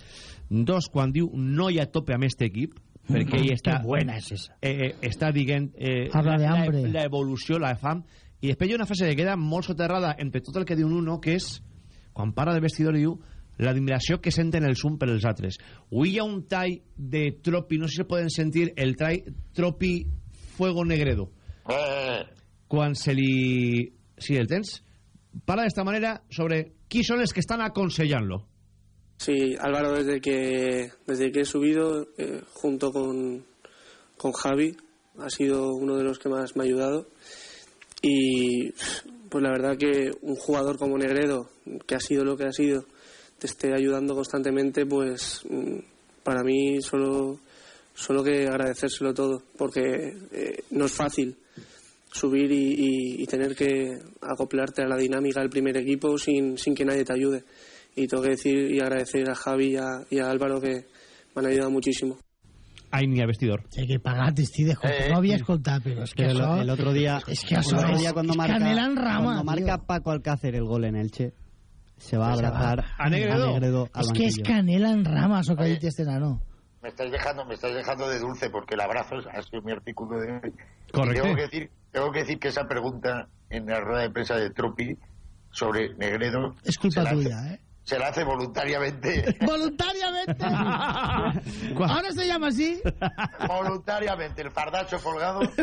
S1: dos, quan diu no hi ha tope amb este equip perquè ell està,
S11: Qué buena es esa.
S1: eh, eh, està dient eh,
S11: Habla de
S1: la,
S11: hambre.
S1: la, la evolució, la fam i després hi ha una frase que queda molt soterrada entre tot el que diu un uno que és quan para del vestidor i diu l'admiració que senten els uns per els altres. Avui hi ha un tall de Tropi no sé si poden sentir el tall Tropi Fuego Negredo. Quan se li... si el tens para d'esta manera sobre qui són els que estan aconsellant-lo.
S2: Sí, Álvaro, desde que, desde que he subido, eh, junto con, con Javi, ha sido uno de los que más me ha ayudado. Y pues la verdad que un jugador como Negredo, que ha sido lo que ha sido, te esté ayudando constantemente, pues mm, para mí solo, solo que agradecérselo todo, porque eh, no es fácil subir y, y- y tener que acoplarte a la dinámica del primer equipo sin, sin que nadie te ayude. Y tengo que decir y agradecer a Javi y a, y a Álvaro que me han ayudado muchísimo.
S1: Ahí ni a vestidor.
S11: Hay que pagar testides.
S13: Eh,
S11: no había escoltat, pero es que
S13: Pero el,
S11: això-
S13: el otro día,
S11: Es que
S13: el
S11: això
S13: otro
S11: es,
S13: día cuando
S11: es
S13: marca,
S11: canela en rama.
S13: cuando marca. Paco Alcácer el gol en Elche, se va a
S11: Pues
S13: abrazar
S11: A Negredo.
S13: al
S11: Es que es canela en rama, eso que este nano.
S12: Me estáis dejando, me estáis dejando de dulce porque el abrazo ha sido mi artículo de hoy. Y
S1: Correcto.
S12: Tengo que decir, tengo que decir que esa pregunta en la rueda de prensa de Trupi sobre Negredo
S11: Es culpa
S12: se la hace-
S11: tuya, ¿eh?
S12: se la hace voluntariamente.
S11: Voluntariamente. Ahora se llama así.
S12: voluntariamente, el fardacho colgado.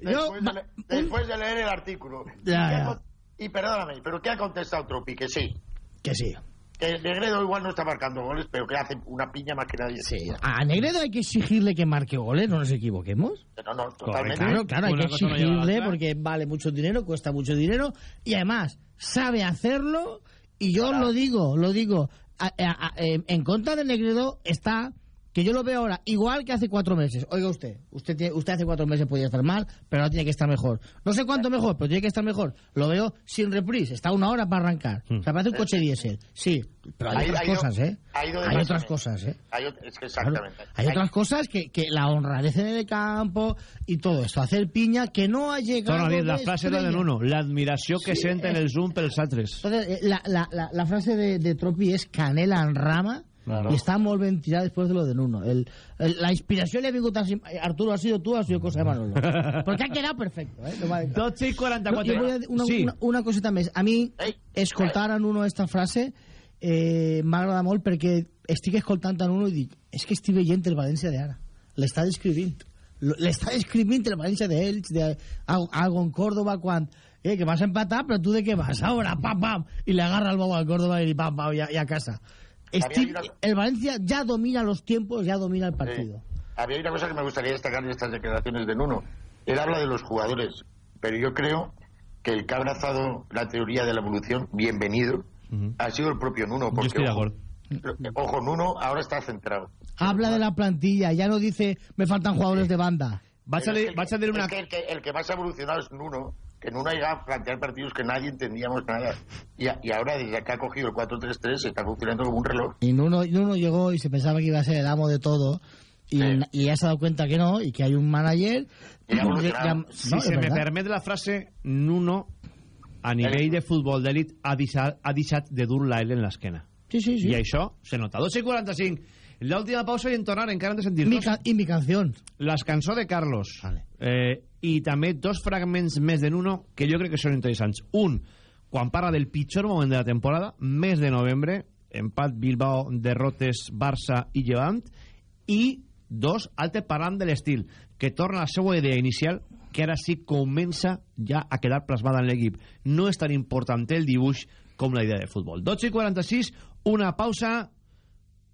S12: después, de, después de leer el artículo.
S11: Ya,
S12: ¿Y, qué
S11: ya.
S12: Y perdóname, ¿pero qué ha contestado Trupi? Que sí.
S11: Que sí.
S12: Que Negredo igual no está marcando goles, pero que hace una piña más que nadie. Sí.
S11: A Negredo hay que exigirle que marque goles, no nos equivoquemos.
S12: No, no, totalmente.
S11: Claro, claro, hay que exigirle porque vale mucho dinero, cuesta mucho dinero y además sabe hacerlo y yo lo digo, lo digo, a- a- a- en en contra de Negredo está que yo lo veo ahora igual que hace cuatro meses. Oiga usted, usted tiene- usted hace cuatro meses podía estar mal, pero ahora tiene que estar mejor. No sé cuánto mejor, pero tiene que estar mejor. Lo veo sin reprise, está una hora para arrancar. O sea, parece un coche diésel. Sí, pero hay
S12: Ha ido-
S11: otras cosas, ¿eh?
S12: ha ido de
S11: Hay otras cosas, ¿eh?
S12: Hay ot- es que exactamente.
S11: Hay otras cosas que, que la honradez en el campo y todo esto, hacer piña que no ha llegado.
S1: A dir, la frase era de
S11: estrella.
S1: Nuno l'admiració que
S11: Sí,
S1: senten
S11: eh.
S1: els uns pels altres
S11: Entonces, eh, la, la, la, la frase de, de Tropi es canela en rama
S1: Claro.
S11: y está muy bien tirada después de lo de Nuno. El, el- la inspiración le ha vingut a Arturo, ha sido tú, ha sido cosa de Manolo. Porque ha quedado perfecto. ¿eh? No vale.
S1: 12 i 44
S11: No, jo voy a una,
S1: sí.
S11: una, una coseta més. A mi, escoltar en uno esta frase eh, m'agrada molt perquè estic escoltant en uno i dic és que estic veient el València d'ara. L'està descrivint. L'està descrivint el València d'ells, de al- algo en Córdoba, quan eh, que vas a empatar, però tu de què vas? Ahora, pam, pam, i le agarra el bau al Córdoba i pam, pam, i a, i a casa. El Valencia ya domina los tiempos, ya domina el partido.
S12: Había una cosa que me gustaría destacar de estas declaraciones de Nuno. Él habla de los jugadores, pero yo creo que el que ha abrazado la teoría de la evolución, bienvenido, ha sido el propio Nuno. Porque,
S1: estoy de
S12: ojo,
S1: acuerdo.
S12: ojo, Nuno ahora está centrado.
S11: Habla de la plantilla, ya no dice me faltan jugadores de banda.
S1: Vaig a, una...
S12: es que el, que, el que más ha evolucionado es Nuno, que Nuno ha llegado a plantear partidos que nadie entendíamos nada. Y, a- y ahora, desde que ha cogido el 4-3-3, está funcionando como un reloj.
S11: Y Nuno, Nuno llegó y se pensaba que iba a ser el amo de todo. Y, y ya se ha dado cuenta que no, y que hay un manager. Que- que-
S1: si
S11: no,
S1: se
S11: es
S1: me
S11: verdad.
S1: permet la frase, Nuno, a nivell de futbol d'elit, ha, deixat, ha deixat de dur la L en l'esquena.
S11: Sí, sí, sí.
S1: I això se nota. 12 i 45. L'última pausa i en tornar encara hem de sentir
S11: Mi
S1: dos.
S11: y mi canción.
S1: Les cançó de Carlos. Eh, I també dos fragments més de Nuno que jo crec que són interessants. Un, quan parla del pitjor moment de la temporada, mes de novembre, empat Bilbao, derrotes Barça i Llevant, i dos, Alte parlant de l'estil, que torna a la seva idea inicial, que ara sí comença ja a quedar plasmada en l'equip. No és tan important el dibuix com la idea de futbol. 12 i 46, una pausa,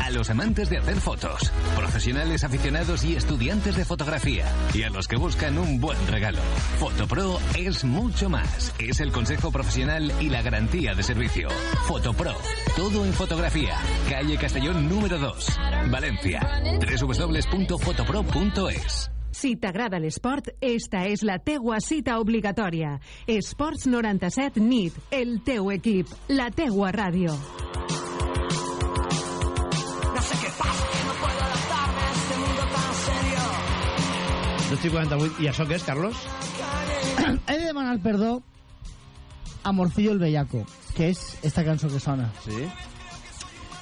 S15: A los amantes de hacer fotos, profesionales aficionados y estudiantes de fotografía, y a los que buscan un buen regalo. Fotopro es mucho más. Es el consejo profesional y la garantía de servicio. Fotopro, todo en fotografía. Calle Castellón número 2, Valencia. www.fotopro.es.
S14: Si t'agrada l'esport, esta és la teua cita obligatòria. Esports 97 NIT, el teu equip, la teua ràdio.
S1: 12 i 48. I això què és, Carlos?
S11: He de demanar perdó a Morcillo el Bellaco, que és esta cançó que sona.
S1: Sí.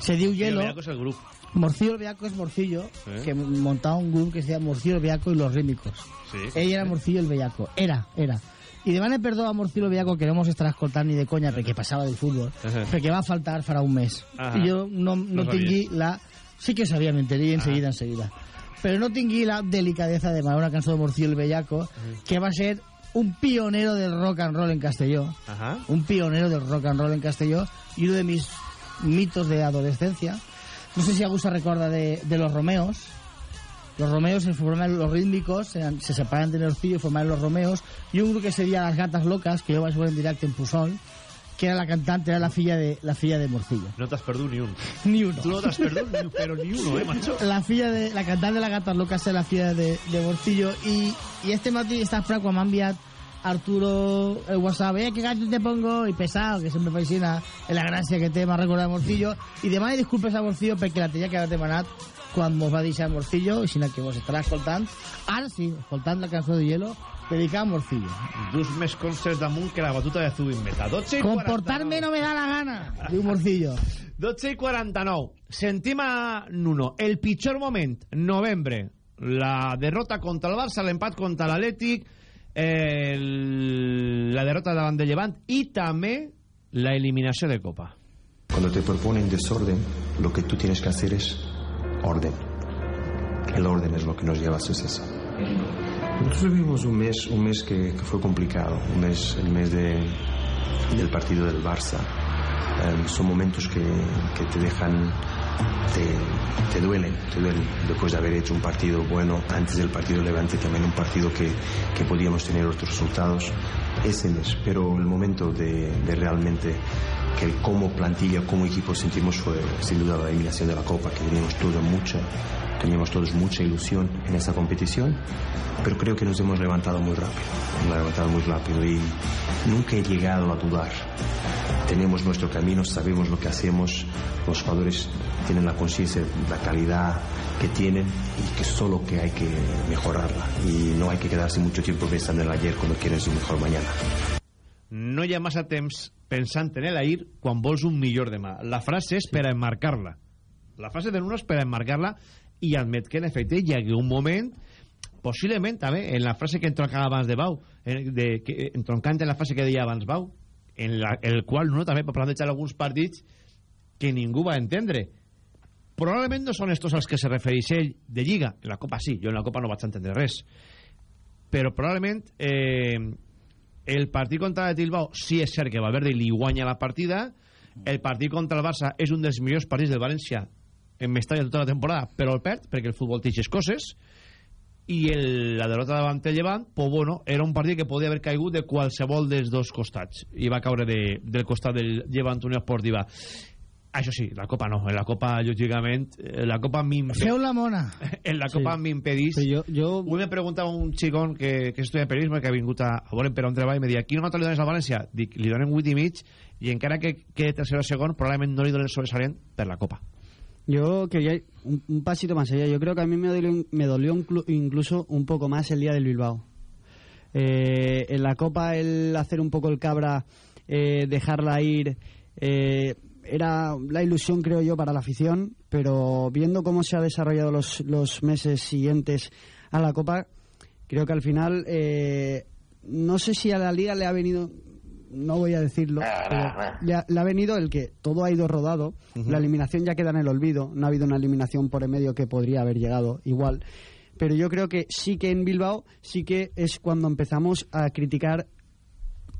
S11: Se diu Hielo.
S1: El Bellaco és el grup.
S11: Morcillo el Bellaco es Morcillo, que montaba un grupo que se llama Morcillo el Bellaco y los Rítmicos.
S1: Sí.
S11: Ella era Morcillo el Bellaco. Era, era. I demane perdó a Morcillo el Bellaco, que no mos estarà escoltant ni de conya perquè passava del futbol, perquè va faltar farà un mes.
S16: Ajá.
S11: I jo no, no,
S16: No
S11: tingui la... Sí que sabia, m'enterí enseguida, enseguida. Però no tingui la delicadeza de demanar una cançó de Morcillo el Bellaco, que va ser un pionero del rock and roll en Castelló. Un pionero del rock and roll en Castelló y uno de mis mitos de adolescencia. No sé si algú se recuerda de, de los Romeos. Los Romeos se forman los rítmicos, se, se separan de Norcillo y forman los Romeos. Y un grupo que sería Las Gatas Locas, que yo voy a ver en directo en Pusol, que era la cantante, era la filla de, la filla de Morcillo.
S1: No t'has perdut ni un.
S11: Ni uno.
S1: Tu no t'has perdut ni, però ni uno, eh, macho?
S11: La filla de, la cantante de Las Gatas Locas es la filla de, de Morcillo. Y, y este matí está cuando me ha enviado Arturo el WhatsApp, eh, qué gato te pongo, y pesado, que siempre fascina en la gracia que te m'ha recordat Morcillo, i demana disculpes a Morcillo perquè la tenia que haver demanat quan mos va deixar Morcillo, i sinó que vos estarà escoltant, ara sí, escoltant la cançó de Hielo, dedicada a Morcillo.
S1: Dus més concerts damunt que la batuta de Zubin-Meta. 12 i
S11: Comportarme no me da la gana, diu Morcillo.
S1: 12 i 49. Sentim a Nuno. El pitjor moment, novembre. La derrota contra el Barça, l'empat contra l'Atlètic, el... la derrota davant de Llevant i també la eliminació de Copa.
S7: Cuando te proponen desorden, lo que tú tienes que hacer es orden. El orden es lo que nos lleva a suceso. Nosotros vivimos un mes, un mes que, que fue complicado, un mes, el mes de, del partido del Barça. Em, son momentos que, que te dejan, te, te duelen, te duelen. Después de haber hecho un partido bueno, antes del partido Levante también un partido que, que podíamos tener otros resultados. Ese mes, pero el momento de, de realmente que como plantilla, como equipo sentimos fue sin duda la eliminación de la Copa, que teníamos todo mucha, teníamos todos mucha ilusión en esa competición, pero creo que nos hemos levantado muy rápido, hemos levantado muy rápido y nunca he llegado a dudar tenemos nuestro camino, sabemos lo que hacemos, los jugadores tienen la conciencia de la calidad que tienen y que solo que hay que mejorarla y no hay que quedarse mucho tiempo pensando en el ayer cuando quieren su mejor mañana.
S1: No hi ha massa temps pensant en l'ahir quan vols un millor demà. La frase és per a emmarcar-la. La frase de Nuno és per a emmarcar-la i admet que en efecte hi hagué un moment possiblement també en la frase que entroncava abans de Bau en, de, que, entroncant en la frase que deia abans Bau en la, el qual Nuno també va plantejar alguns partits que ningú va entendre. Probablement no són estos als que se refereix ell de Lliga, en la Copa sí, jo en la Copa no vaig entendre res. Però probablement eh, el partit contra el Tilbao sí és cert que Valverde li guanya la partida. El partit contra el Barça és un dels millors partits del València en Mestalla tota la temporada però el perd perquè el futbol té aquestes coses i el, la derrota davant el Llevant pues bueno, era un partit que podia haver caigut de qualsevol dels dos costats i va caure de, del costat del Llevant Unió Esportiva això sí, la Copa no en la Copa lògicament eh, la Copa m'impedeix
S11: Feu la mona.
S1: en la Copa
S13: Sí. Però jo, jo...
S1: Avui me preguntava un xicón que, que estudia periodisme que ha vingut a, a veure per on treball i me deia, quina nota li dones al València? Dic, li donem 8 i mig i encara que quede tercer o segon probablement no li donen sobresalient per la Copa
S13: Yo quería un, un pasito más allá. Yo creo que a mí me dolió, me dolió inclu- incluso un poco más el día del Bilbao. Eh, en la Copa el hacer un poco el cabra, eh, dejarla ir, eh, era la ilusión creo yo para la afición, pero viendo cómo se ha desarrollado los, los meses siguientes a la Copa, creo que al final, eh, no sé si a la Liga le ha venido, no voy a decirlo, pero le ha, le ha venido el que todo ha ido rodado, la eliminación ya queda en el olvido, no ha habido una eliminación por en medio que podría haber llegado igual, pero yo creo que sí que en Bilbao sí que es cuando empezamos a criticar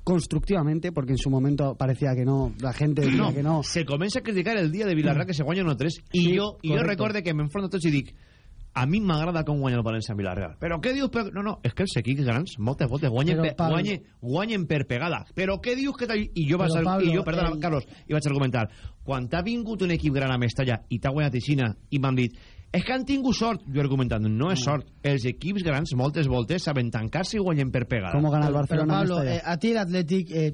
S13: constructivamente, porque en su momento parecía que no, la gente decía
S1: no,
S13: que no.
S1: se comença a criticar el dia de Vilarreal que se guanya 1-3 i
S13: Sí,
S1: jo, i jo
S13: correcto.
S1: recorde que m'enfronto a tots i dic a mi m'agrada com guanya el València en Vilarreal però què dius? Per... no, no, és que els equips grans moltes voltes guanyen,
S11: Però,
S1: per,
S11: Pablo-
S1: guanyen, guanyen per pegada però què dius que tal? i jo, vaig,
S11: Però, Pablo,
S1: i jo perdona,
S11: el-
S1: Carlos, i vaig argumentar quan t'ha vingut un equip gran a Mestalla i t'ha guanyat Ixina i m'han dit és que han tingut sort, jo argumentant no
S11: Mm.
S1: és sort, els equips grans moltes voltes saben tancar-se i guanyen per pegada
S13: ¿Cómo gana el Barcelona?
S11: Pablo,
S13: Mestalla?
S11: eh, a ti el Athletic eh,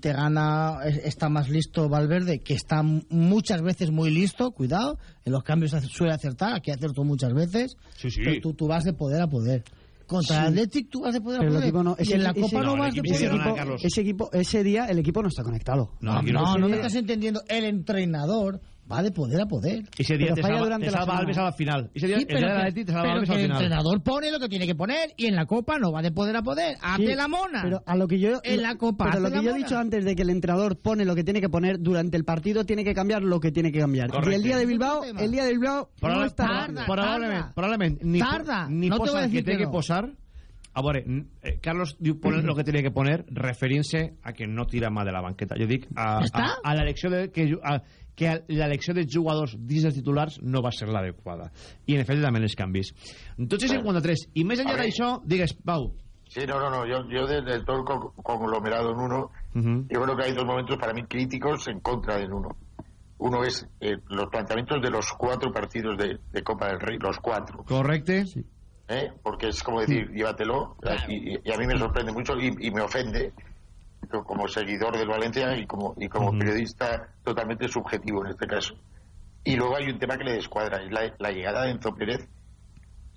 S11: te gana, es- está más listo Valverde, que está muchas veces muy listo, cuidado, en los cambios suele acertar, aquí acertó muchas veces,
S1: Sí, sí.
S11: pero tú, tú vas de poder a poder. Contra
S13: Sí.
S11: el Athletic tú vas de poder
S13: Pero
S11: a
S13: equipo no,
S11: y
S13: ese-
S11: en la
S13: ese-
S11: Copa no, vas de
S1: equipo-
S13: ese,
S11: poder.
S13: Equipo, ese equipo, ese día el equipo no está conectado.
S1: No,
S11: No, me estás entendiendo. El entrenador va de poder a poder.
S1: Ese día
S13: Pero
S1: te
S13: falla
S1: salva,
S13: durante
S1: te
S13: la
S1: salva
S13: semana.
S1: Alves a la final. Ese día,
S11: Sí,
S1: el día
S11: pero que-
S1: Atleti te salva
S11: pero
S1: Alves
S11: que
S1: a la
S11: el
S1: final.
S11: entrenador pone lo que tiene que poner y en la Copa no va de poder a poder. Hazte
S13: Sí,
S11: la mona.
S13: Pero a lo que yo
S11: En la Copa,
S13: pero lo que
S11: la
S13: yo he dicho antes de que el entrenador pone lo que tiene que poner durante el partido tiene que cambiar lo que tiene que cambiar.
S1: Correcto.
S13: Y el día de Bilbao,
S11: el
S13: día de Bilbao no
S1: Probable-
S13: está
S11: Tarda,
S1: probablement,
S11: tarda.
S1: probablement ni,
S11: Tarda.
S1: ni
S11: No te voy
S1: posa
S11: a
S1: que
S11: decir que
S1: que
S11: no.
S1: posar a veure, n- eh, Carlos diu poner lo que tiene que poner referint-se a que no tira mà de la banqueta jo dic a, a, a l'elecció de que, a, que l'elecció de jugadors dins dels titulars no va ser l'adequada i en efecte també els canvis tots i 53 i més enllà d'això digues Pau
S12: Sí, no, no, no. Yo, yo desde todo el co- conglomerado en uno,
S1: Ujú.
S12: yo creo que hay dos momentos para mí críticos en contra del uno. Uno es eh, los planteamientos de los cuatro partidos de, de Copa del Rey, los cuatro.
S1: correcte
S12: ¿eh? Porque es como decir, llévatelo. Y, y- y a mí me sorprende mucho y, y me ofende como seguidor del Valencia y como, y como periodista totalmente subjetivo en este caso. Y luego hay un tema que le descuadra, es la, la llegada de Enzo Pérez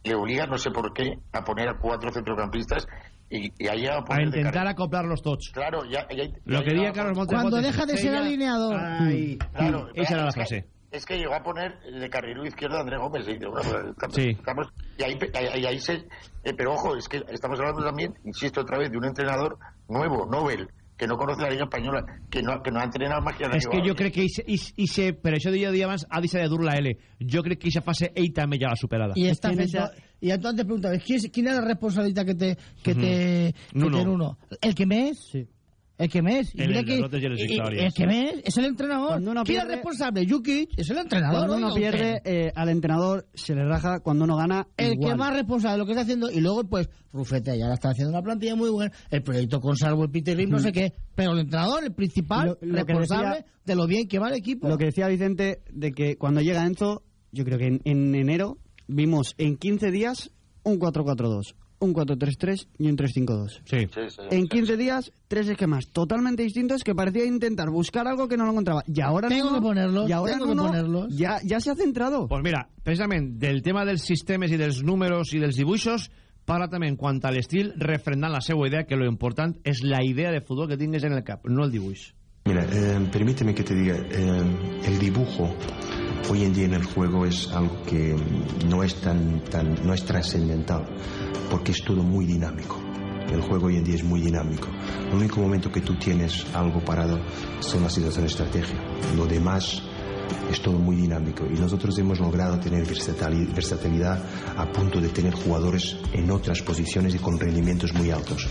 S12: le obliga, no sé por qué, a poner a cuatro centrocampistas y, y ahí a
S1: a intentar
S12: carril.
S1: acoplar-los tots
S12: Claro, ya, ya-
S1: lo
S12: ya
S1: que
S12: llegaba
S1: diga
S12: a
S1: Carlos
S12: poner-
S1: Montes
S11: Cuando
S1: Montes,
S11: deja de ser alineador.
S1: Ay,
S12: Claro,
S1: esa era la frase
S12: Es que llegó a poner de carril izquierdo a André Gómez. Y, dice, bueno, estamos-
S1: Sí.
S12: estamos- y ahí, ahí- ahí se. eh, pero ojo, es que estamos hablando también, insisto otra vez, de un entrenador nuevo, Nobel, que no conoce la Liga Española, que no, que no ha entrenado más que a la
S1: és que jo crec que ixe, ixe, ixe, per això deia dia abans ha deixat de dur la L jo crec que aquesta fase ell també ja l'ha superada
S11: Y está
S13: Tiene
S11: feito-
S13: esa-
S11: Y entonces pregunta, ¿quién, es- ¿quién es la responsabilidad que te que
S1: Ujú.
S11: te que
S1: Nuno.
S11: tiene uno? ¿El que me es?
S13: Sí.
S11: El que mira
S1: el
S11: que-
S1: derrotes y en las
S11: y- y-
S1: victorias.
S11: El que me es, el entrenador.
S13: Uno
S11: ¿Quién es responsable? Jukic es el entrenador.
S13: Cuando uno pierde, eh, al entrenador se le raja, cuando uno gana,
S11: el
S13: igual.
S11: que más responsable de lo que está haciendo y luego pues Rufete ya la está haciendo una plantilla muy buena el proyecto con Salvo el Peter Lim no sé qué pero el entrenador el principal
S13: Lo- lo que
S11: responsable
S13: decía-
S11: de lo bien que va el equipo
S13: Lo que decía Vicente, de que cuando llega Enzo, yo creo que en, en enero vimos en 15 días un 4-4-2. Un 4-3-3 y un 3-5-2.
S1: Sí.
S13: En 15 días, tres esquemas totalmente distintos que parecía intentar buscar algo que no lo encontraba. Y ahora
S11: Tengo
S13: en uno-
S11: que ponerlos,
S13: y ahora
S11: tengo
S13: en
S11: que
S13: uno
S11: ponerlos.
S13: Ya, ya se ha centrado.
S1: Pues mira, precisament del tema dels sistemes i dels números i dels dibuixos parla també en quant a l'estil refrendant la seva idea que lo important és la idea de futbol que tingues en el cap, no el dibuix.
S7: Mira, eh, permíteme que te diga, eh, el dibujo hoy en día en el juego es algo que no es tan, tan no es trascendental, porque es todo muy dinámico. El juego hoy en día es muy dinámico. El único momento que tú tienes algo parado son las situaciones de estrategia. Lo demás es todo muy dinámico y nosotros hemos logrado tener versatili- versatilidad a punto de tener jugadores en otras posiciones y con rendimientos muy altos.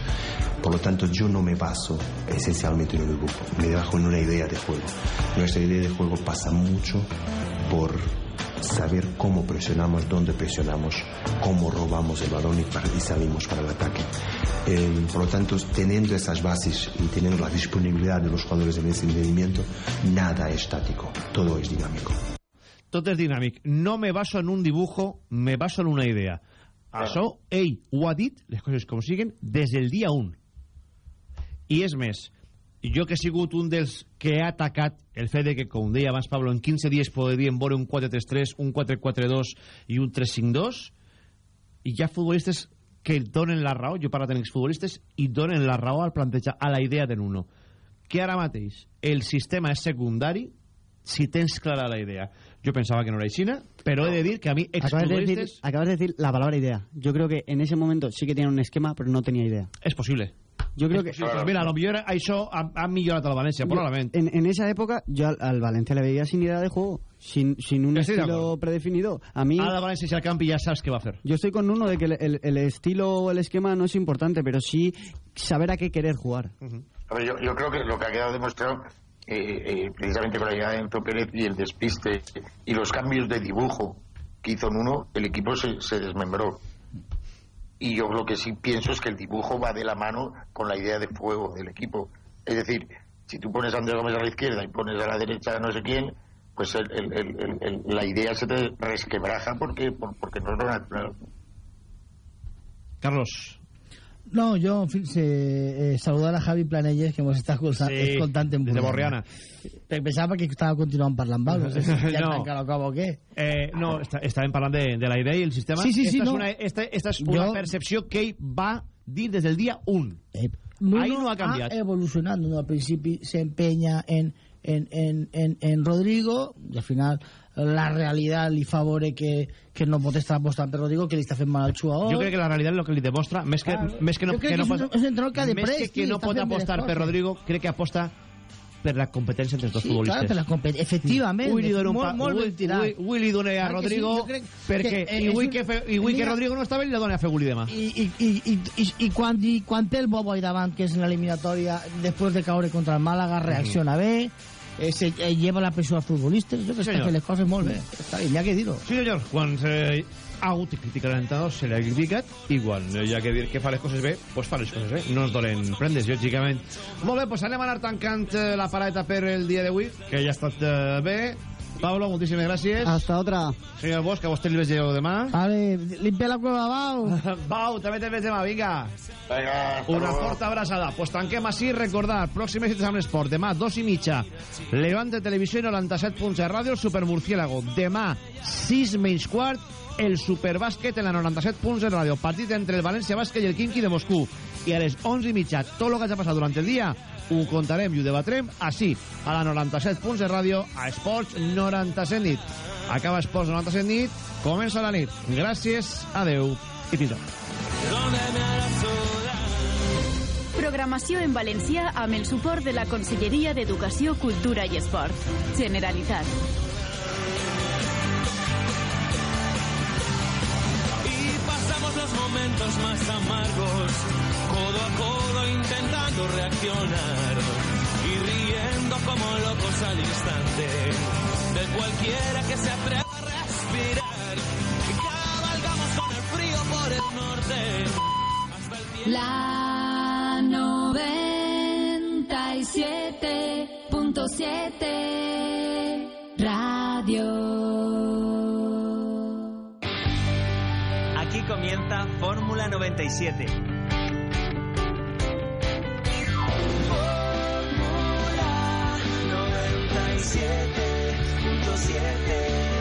S7: Por lo tanto, yo no me baso esencialmente en un dibujo, me bajo en una idea de juego. Nuestra idea de juego pasa mucho por saber cómo presionamos, dónde presionamos, cómo robamos el balón y, para- y salimos para el ataque. Eh, por lo tanto, teniendo esas bases y teniendo la disponibilidad de los jugadores en ese entendimiento, nada es estático, todo es dinámico.
S1: Tot és dinàmic. No me baso en un dibujo, me baso en una idea. Això, ell ho ha dit, les coses com siguen, des del dia 1. I és més, jo que he sigut un dels que ha atacat el fet de que, com deia abans Pablo, en 15 dies podríem veure un 4-3-3, un 4-4-2 i un 3-5-2, i hi ha futbolistes que donen la raó, jo parlo amb futbolistes, i donen la raó al plantejar, a la idea de Nuno. Que ara mateix el sistema és secundari si tens clara la idea. Yo pensaba que no era China, pero he de decir que a mí
S13: Acabas de, decir, acabas de decir la palabra idea. Yo creo que en ese momento sí que tenía un esquema, pero no tenía idea.
S1: es posible.
S13: Yo creo que...
S1: Sí, pues mira, a lo millor això ha, ha millorat a la València,
S13: Yo-
S1: probablement.
S13: En, en esa época yo al, al Valencia le veía sin idea de juego, sin, sin un
S1: Estoy
S13: estilo predefinido. A mí...
S1: València si al campi ja saps què va a fer.
S13: Yo estoy con uno de que el, el- el estilo o el esquema no es importante, pero sí saber a qué querer jugar.
S12: A ver, yo, yo creo que lo que ha quedado demostrado, eh, eh, precisamente con la llegada de Enzo Pérez y el despiste y los cambios de dibujo que hizo en uno, el equipo se, se desmembró. Y yo lo que sí pienso es que el dibujo va de la mano con la idea de fuego del equipo. Es decir, si tú pones a Andrés Gómez a la izquierda y pones a la derecha a no sé quién, pues el- el- el- la idea se te resquebraja porque, por- porque no es lo natural.
S1: Carlos.
S11: No, yo en eh, saludar a Javi Planelles, que hemos estado escoltant,
S1: Sí,
S11: escoltant en
S1: de
S11: Borriana.
S1: Borriana.
S11: Pensava que estava continuant parlant amb. No sé si ja
S1: No.
S11: no. o què.
S1: Eh, no, està, estàvem parlant de, de la idea i el sistema.
S11: Sí, sí, sí,
S1: esta
S11: no.
S1: És una, esta, esta és una
S11: Jo-
S1: percepció que ell va dir des del dia 1.
S11: Nuno
S1: Ahí no ha canviat.
S11: evolucionat. Nuno al principi se empeña en, en, en, en, en Rodrigo i al final la realitat li fa veure que, que no pot estar apostant per Rodrigo, que li està fent mal al jugador.
S1: Jo crec que la realitat és el que li demostra, més que,
S11: Claro.
S1: més que no, que no
S11: que és
S1: pot-
S11: un- és un entrenador que de
S1: més
S11: prest,
S1: que, que
S11: sí,
S1: no
S11: està
S1: pot apostar per. Rodrigo, crec que aposta per la competència entre els dos
S11: Sí,
S1: futbolistes.
S11: clar, per la compet- efectivament.
S1: Ui, li dona un
S11: Molt-
S1: pa,
S11: molt
S1: ui,
S11: ben
S1: ui, ui, li dona a
S11: que sí,
S1: Rodrigo
S11: crec
S1: perquè
S11: que, eh,
S1: i ui
S11: és
S1: que, fe, i ui que Rodrigo no estava i li dona a Feguli demà.
S11: I, i, i, i, i, i, quan, i quan té el Bobo ahí davant, que és en l'eliminatòria, després de caure contra el Màlaga, reacciona bé, eh, se eh, lleva la pressió als futbolistes, jo que
S1: senyor.
S11: està fent les coses molt bé. Està bé, n'hi ha que dir-ho.
S1: Sí, senyor, quan eh, ha hagut criticar l'entrenador se l'ha criticat i quan hi ha que dir que fa les coses bé, pues fa les coses bé. No es donen prendes, lògicament. Molt bé, pues anem a anar tancant eh, la pareta per el dia d'avui, que ja ha estat eh, bé. Pablo, moltíssimes gràcies.
S13: Hasta otra.
S1: Senyor Bosch, a vostè li veig jo demà.
S11: Vale, limpia la cueva, Bau.
S1: Bau, també te veig demà, vinga.
S12: Hasta
S1: Una
S12: luego.
S1: forta abraçada. Pues tanquem així, recordar, pròximes cites amb l'esport. Demà, dos i mitja, Levante Televisió i 97 punts de ràdio, el Supermurciélago. Demà, 6 menys quart, el Superbàsquet en la 97 punts de ràdio. Partit entre el València Bàsquet i el Quinqui de Moscú. I a les 11 i mitja, tot el que hagi passat durant el dia, ho contarem i ho debatrem així, a la 97 punts de ràdio, a Esports 97 nit. Acaba Esports 97 nit, comença la nit. Gràcies, adeu i fins.
S17: Programació en valencià amb el suport de la Conselleria d'Educació, Cultura i Esport. Generalitat.
S16: Momentos más amargos, codo a codo intentando reaccionar y riendo como locos al instante de cualquiera que se atreva a respirar. Y cabalgamos con el frío por el norte.
S18: La 97.7 Radio.
S19: Fórmula
S20: 97. Fórmula 97.7